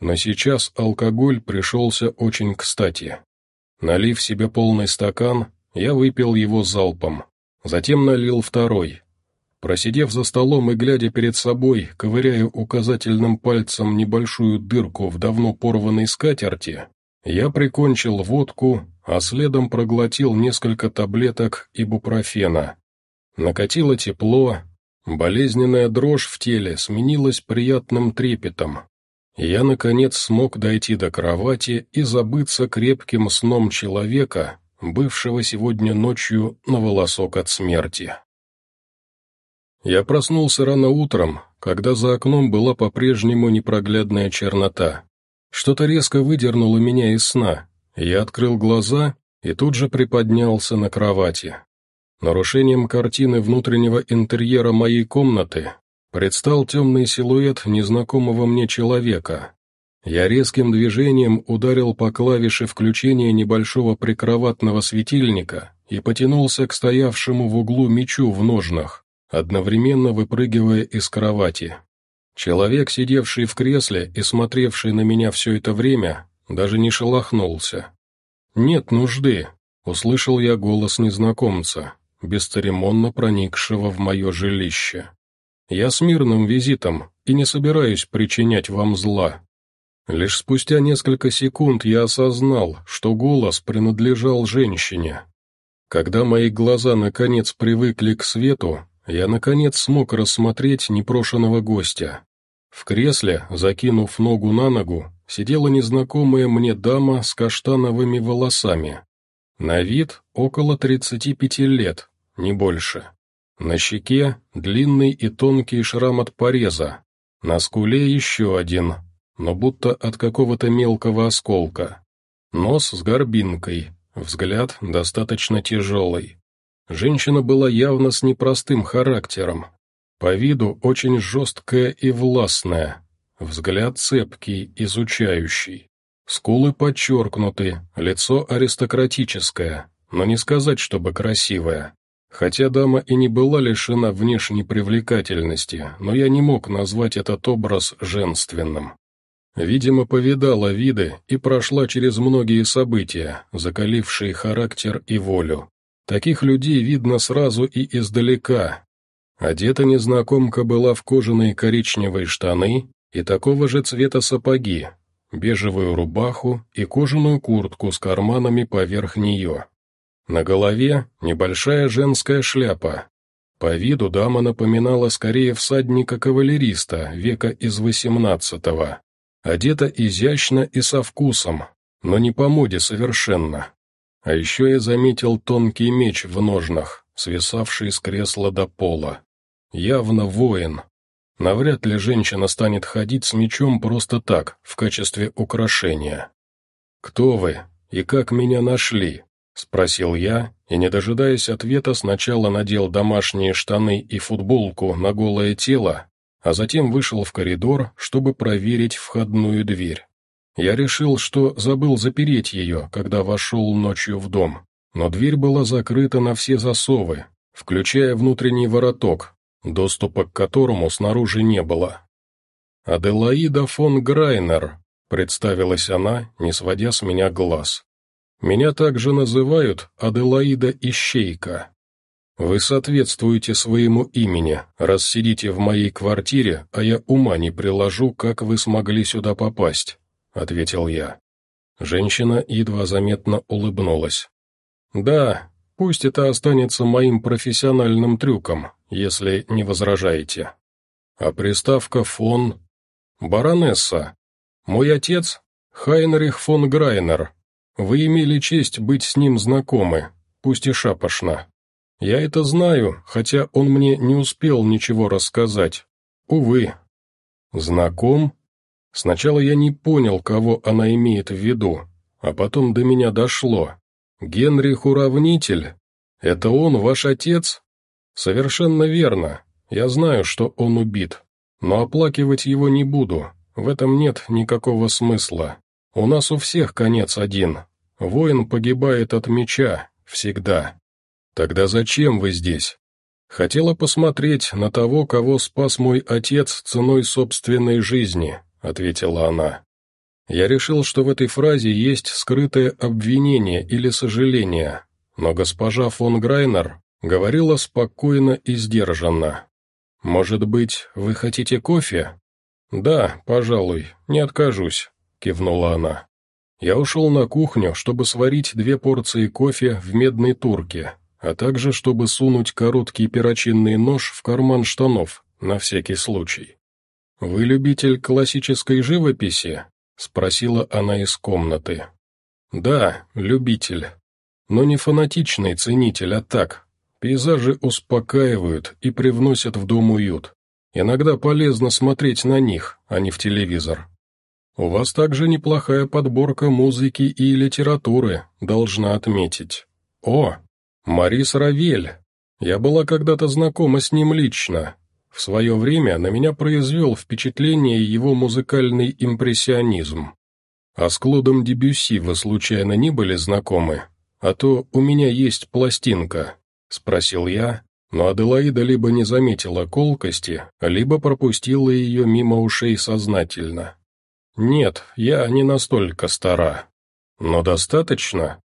но сейчас алкоголь пришелся очень кстати. Налив себе полный стакан, я выпил его залпом, затем налил второй. Просидев за столом и глядя перед собой, ковыряя указательным пальцем небольшую дырку в давно порванной скатерти, я прикончил водку, а следом проглотил несколько таблеток ибупрофена. Накатило тепло, болезненная дрожь в теле сменилась приятным трепетом, я, наконец, смог дойти до кровати и забыться крепким сном человека, бывшего сегодня ночью на волосок от смерти. Я проснулся рано утром, когда за окном была по-прежнему непроглядная чернота. Что-то резко выдернуло меня из сна. Я открыл глаза и тут же приподнялся на кровати. Нарушением картины внутреннего интерьера моей комнаты Предстал темный силуэт незнакомого мне человека. Я резким движением ударил по клавише включения небольшого прикроватного светильника и потянулся к стоявшему в углу мечу в ножнах, одновременно выпрыгивая из кровати. Человек, сидевший в кресле и смотревший на меня все это время, даже не шелохнулся. «Нет нужды», — услышал я голос незнакомца, бесцеремонно проникшего в мое жилище. Я с мирным визитом и не собираюсь причинять вам зла. Лишь спустя несколько секунд я осознал, что голос принадлежал женщине. Когда мои глаза наконец привыкли к свету, я наконец смог рассмотреть непрошенного гостя. В кресле, закинув ногу на ногу, сидела незнакомая мне дама с каштановыми волосами. На вид около 35 лет, не больше. На щеке длинный и тонкий шрам от пореза, на скуле еще один, но будто от какого-то мелкого осколка. Нос с горбинкой, взгляд достаточно тяжелый. Женщина была явно с непростым характером. По виду очень жесткая и властная, взгляд цепкий, изучающий. Скулы подчеркнуты, лицо аристократическое, но не сказать, чтобы красивое. Хотя дама и не была лишена внешней привлекательности, но я не мог назвать этот образ женственным. Видимо, повидала виды и прошла через многие события, закалившие характер и волю. Таких людей видно сразу и издалека. Одета незнакомка была в кожаные коричневые штаны и такого же цвета сапоги, бежевую рубаху и кожаную куртку с карманами поверх нее. На голове небольшая женская шляпа. По виду дама напоминала скорее всадника-кавалериста века из восемнадцатого. Одета изящно и со вкусом, но не по моде совершенно. А еще я заметил тонкий меч в ножнах, свисавший с кресла до пола. Явно воин. Навряд ли женщина станет ходить с мечом просто так, в качестве украшения. «Кто вы и как меня нашли?» — спросил я, и, не дожидаясь ответа, сначала надел домашние штаны и футболку на голое тело, а затем вышел в коридор, чтобы проверить входную дверь. Я решил, что забыл запереть ее, когда вошел ночью в дом, но дверь была закрыта на все засовы, включая внутренний вороток, доступа к которому снаружи не было. «Аделаида фон Грайнер», — представилась она, не сводя с меня глаз. «Меня также называют Аделаида Ищейка. Вы соответствуете своему имени, раз сидите в моей квартире, а я ума не приложу, как вы смогли сюда попасть», — ответил я. Женщина едва заметно улыбнулась. «Да, пусть это останется моим профессиональным трюком, если не возражаете. А приставка «фон» «Баронесса, мой отец — Хайнрих фон Грайнер. Вы имели честь быть с ним знакомы, пусть и шапошно. Я это знаю, хотя он мне не успел ничего рассказать. Увы. Знаком? Сначала я не понял, кого она имеет в виду, а потом до меня дошло. Генрих Уравнитель? Это он, ваш отец? Совершенно верно. Я знаю, что он убит. Но оплакивать его не буду, в этом нет никакого смысла. У нас у всех конец один. Воин погибает от меча, всегда. Тогда зачем вы здесь? Хотела посмотреть на того, кого спас мой отец ценой собственной жизни, ответила она. Я решил, что в этой фразе есть скрытое обвинение или сожаление, но госпожа фон Грайнер говорила спокойно и сдержанно. «Может быть, вы хотите кофе?» «Да, пожалуй, не откажусь», — кивнула она. Я ушел на кухню, чтобы сварить две порции кофе в медной турке, а также чтобы сунуть короткий перочинный нож в карман штанов, на всякий случай. «Вы любитель классической живописи?» — спросила она из комнаты. «Да, любитель. Но не фанатичный ценитель, а так, Пейзажи успокаивают и привносят в дом уют. Иногда полезно смотреть на них, а не в телевизор. У вас также неплохая подборка музыки и литературы, должна отметить. О, Марис Равель. Я была когда-то знакома с ним лично. В свое время на меня произвел впечатление его музыкальный импрессионизм. А с Клодом Дебюсси вы случайно не были знакомы? А то у меня есть пластинка, — спросил я, но Аделаида либо не заметила колкости, либо пропустила ее мимо ушей сознательно. «Нет, я не настолько стара». «Но достаточно?»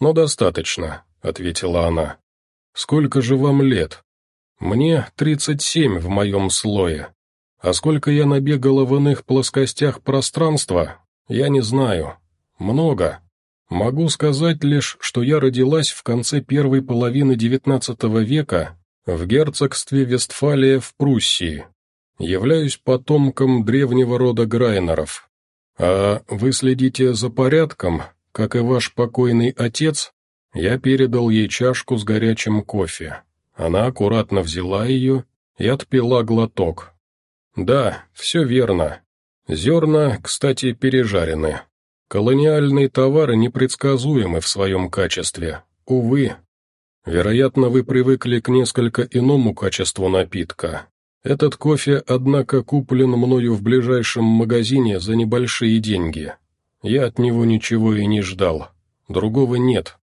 «Но достаточно», — ответила она. «Сколько же вам лет?» «Мне тридцать семь в моем слое. А сколько я набегала в иных плоскостях пространства, я не знаю. Много, Могу сказать лишь, что я родилась в конце первой половины XIX века в герцогстве Вестфалия в Пруссии. Являюсь потомком древнего рода Грайнеров. А вы следите за порядком, как и ваш покойный отец? Я передал ей чашку с горячим кофе. Она аккуратно взяла ее и отпила глоток. Да, все верно. Зерна, кстати, пережарены. Колониальные товары непредсказуемы в своем качестве. Увы. Вероятно, вы привыкли к несколько иному качеству напитка. Этот кофе, однако, куплен мною в ближайшем магазине за небольшие деньги. Я от него ничего и не ждал. Другого нет.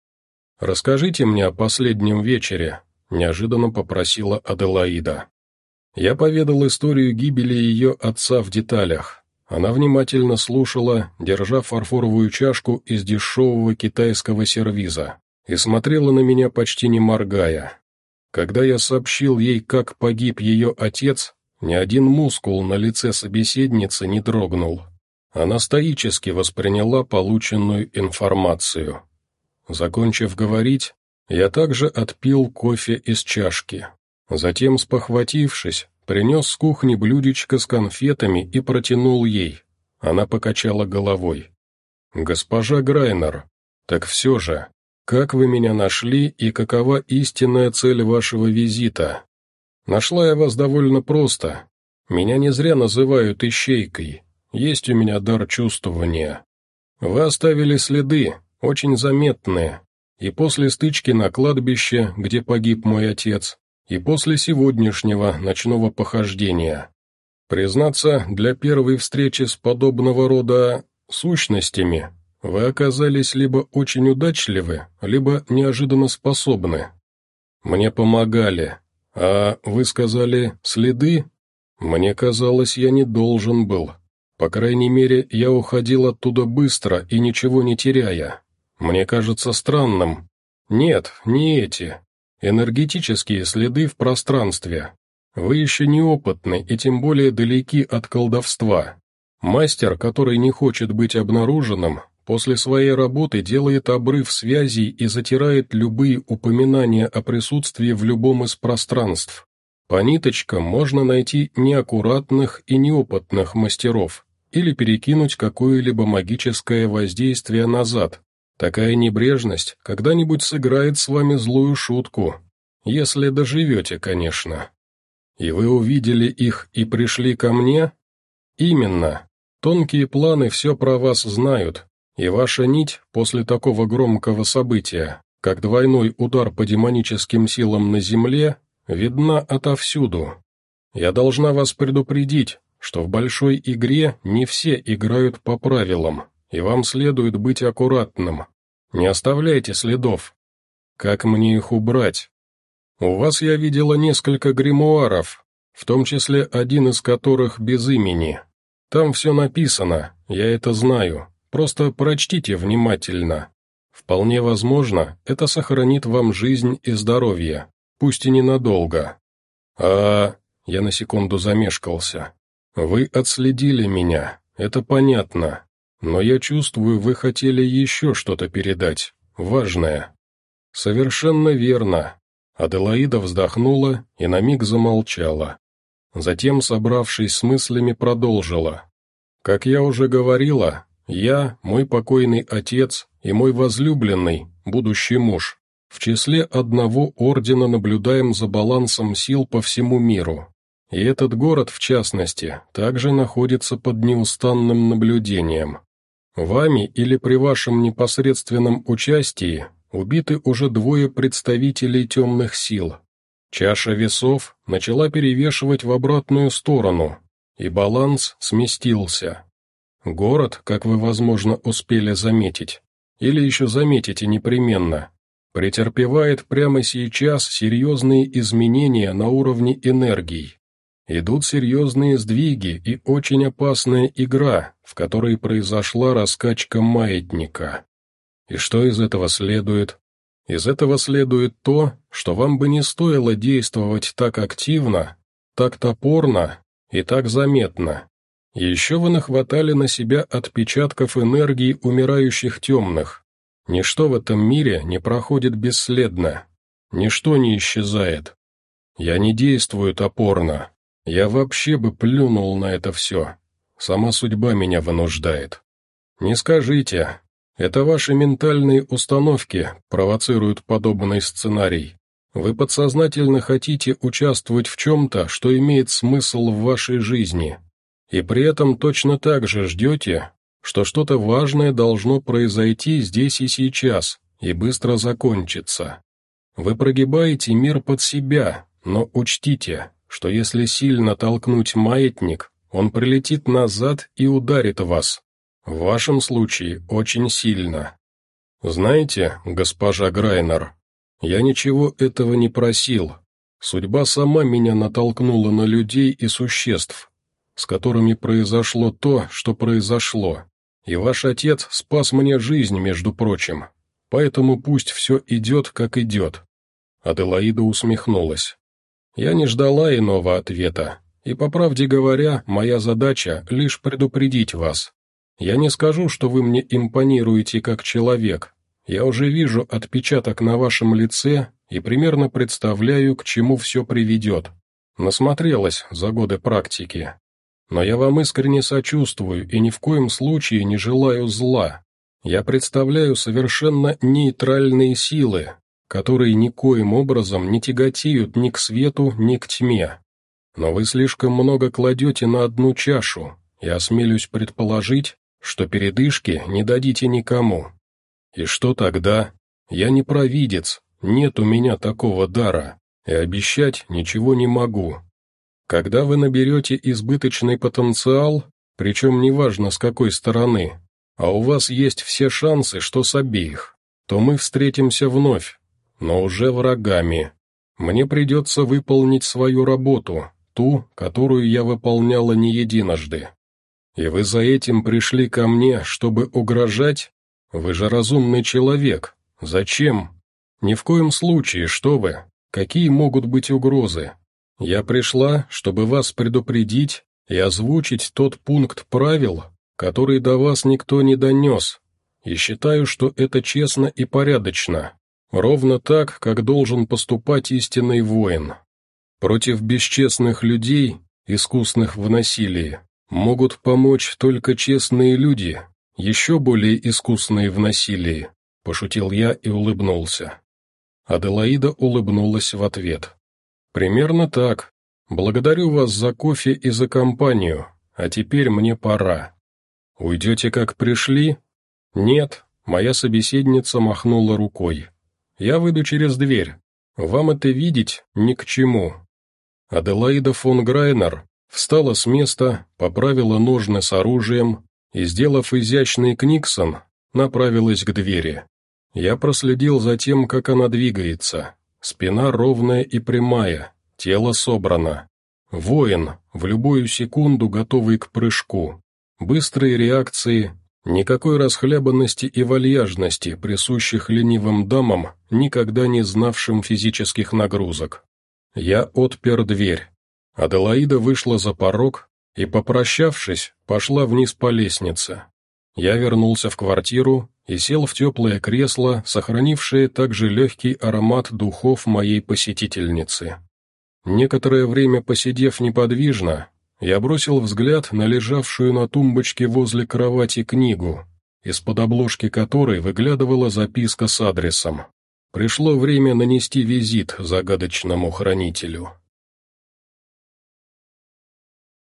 Расскажите мне о последнем вечере, неожиданно попросила Аделаида. Я поведал историю гибели ее отца в деталях, она внимательно слушала, держа фарфоровую чашку из дешевого китайского сервиза, и смотрела на меня почти не моргая. Когда я сообщил ей, как погиб ее отец, ни один мускул на лице собеседницы не дрогнул. Она стоически восприняла полученную информацию. Закончив говорить, я также отпил кофе из чашки. Затем, спохватившись, Принес с кухни блюдечко с конфетами и протянул ей. Она покачала головой. «Госпожа Грайнер, так все же, как вы меня нашли и какова истинная цель вашего визита? Нашла я вас довольно просто. Меня не зря называют ищейкой. Есть у меня дар чувствования. Вы оставили следы, очень заметные, и после стычки на кладбище, где погиб мой отец, и после сегодняшнего ночного похождения. Признаться, для первой встречи с подобного рода сущностями вы оказались либо очень удачливы, либо неожиданно способны. Мне помогали. А вы сказали «следы»? Мне казалось, я не должен был. По крайней мере, я уходил оттуда быстро и ничего не теряя. Мне кажется странным. Нет, не эти. Энергетические следы в пространстве. Вы еще неопытны и тем более далеки от колдовства. Мастер, который не хочет быть обнаруженным, после своей работы делает обрыв связей и затирает любые упоминания о присутствии в любом из пространств. По ниточкам можно найти неаккуратных и неопытных мастеров или перекинуть какое-либо магическое воздействие назад. Такая небрежность когда-нибудь сыграет с вами злую шутку. Если доживете, конечно. И вы увидели их и пришли ко мне? Именно. Тонкие планы все про вас знают, и ваша нить после такого громкого события, как двойной удар по демоническим силам на земле, видна отовсюду. Я должна вас предупредить, что в большой игре не все играют по правилам, и вам следует быть аккуратным. Не оставляйте следов. Как мне их убрать? У вас я видела несколько гримуаров, в том числе один из которых без имени. Там все написано, я это знаю, просто прочтите внимательно. Вполне возможно, это сохранит вам жизнь и здоровье, пусть и ненадолго. А... Я на секунду замешкался. Вы отследили меня, это понятно. Но я чувствую, вы хотели еще что-то передать, важное. Совершенно верно. Аделаида вздохнула и на миг замолчала. Затем, собравшись с мыслями, продолжила. «Как я уже говорила, я, мой покойный отец и мой возлюбленный, будущий муж, в числе одного ордена наблюдаем за балансом сил по всему миру. И этот город, в частности, также находится под неустанным наблюдением. Вами или при вашем непосредственном участии убиты уже двое представителей темных сил. Чаша весов начала перевешивать в обратную сторону, и баланс сместился. Город, как вы, возможно, успели заметить, или еще заметите непременно, претерпевает прямо сейчас серьезные изменения на уровне энергий. Идут серьезные сдвиги и очень опасная игра, в которой произошла раскачка маятника. И что из этого следует? Из этого следует то, что вам бы не стоило действовать так активно, так топорно и так заметно. Еще вы нахватали на себя отпечатков энергии умирающих темных. Ничто в этом мире не проходит бесследно. Ничто не исчезает. Я не действую топорно, я вообще бы плюнул на это все. Сама судьба меня вынуждает. Не скажите. Это ваши ментальные установки провоцируют подобный сценарий. Вы подсознательно хотите участвовать в чем-то, что имеет смысл в вашей жизни. И при этом точно так же ждете, что что-то важное должно произойти здесь и сейчас, и быстро закончиться. Вы прогибаете мир под себя, но учтите, что если сильно толкнуть маятник, он прилетит назад и ударит вас. В вашем случае очень сильно. Знаете, госпожа Грайнер, я ничего этого не просил. Судьба сама меня натолкнула на людей и существ, с которыми произошло то, что произошло. И ваш отец спас мне жизнь, между прочим. Поэтому пусть все идет, как идет». Аделаида усмехнулась. Я не ждала иного ответа, и, по правде говоря, моя задача — лишь предупредить вас. Я не скажу, что вы мне импонируете как человек. Я уже вижу отпечаток на вашем лице и примерно представляю, к чему все приведет. Насмотрелась за годы практики. Но я вам искренне сочувствую и ни в коем случае не желаю зла. Я представляю совершенно нейтральные силы, которые никоим образом не тяготеют ни к свету, ни к тьме. Но вы слишком много кладете на одну чашу, и осмелюсь предположить, что передышки не дадите никому. И что тогда? Я не провидец, нет у меня такого дара, и обещать ничего не могу. Когда вы наберете избыточный потенциал, причем неважно с какой стороны, а у вас есть все шансы, что с обеих, то мы встретимся вновь, но уже врагами. Мне придется выполнить свою работу, ту, которую я выполняла не единожды. И вы за этим пришли ко мне, чтобы угрожать? Вы же разумный человек. Зачем? Ни в коем случае, что вы. Какие могут быть угрозы? Я пришла, чтобы вас предупредить и озвучить тот пункт правил, который до вас никто не донес, и считаю, что это честно и порядочно, ровно так, как должен поступать истинный воин. Против бесчестных людей, искусных в насилии, могут помочь только честные люди, еще более искусные в насилии, пошутил я и улыбнулся. Аделаида улыбнулась в ответ. «Примерно так. Благодарю вас за кофе и за компанию, а теперь мне пора. Уйдете, как пришли?» «Нет», — моя собеседница махнула рукой. «Я выйду через дверь. Вам это видеть ни к чему». Аделаида фон Грайнер встала с места, поправила ножны с оружием и, сделав изящный книксон, направилась к двери. Я проследил за тем, как она двигается. Спина ровная и прямая, тело собрано. Воин, в любую секунду готовый к прыжку. Быстрые реакции, никакой расхлябанности и вальяжности, присущих ленивым дамам, никогда не знавшим физических нагрузок. Я отпер дверь. Аделаида вышла за порог и, попрощавшись, пошла вниз по лестнице. Я вернулся в квартиру и сел в теплое кресло, сохранившее также легкий аромат духов моей посетительницы. Некоторое время посидев неподвижно, я бросил взгляд на лежавшую на тумбочке возле кровати книгу, из-под обложки которой выглядывала записка с адресом. Пришло время нанести визит загадочному хранителю.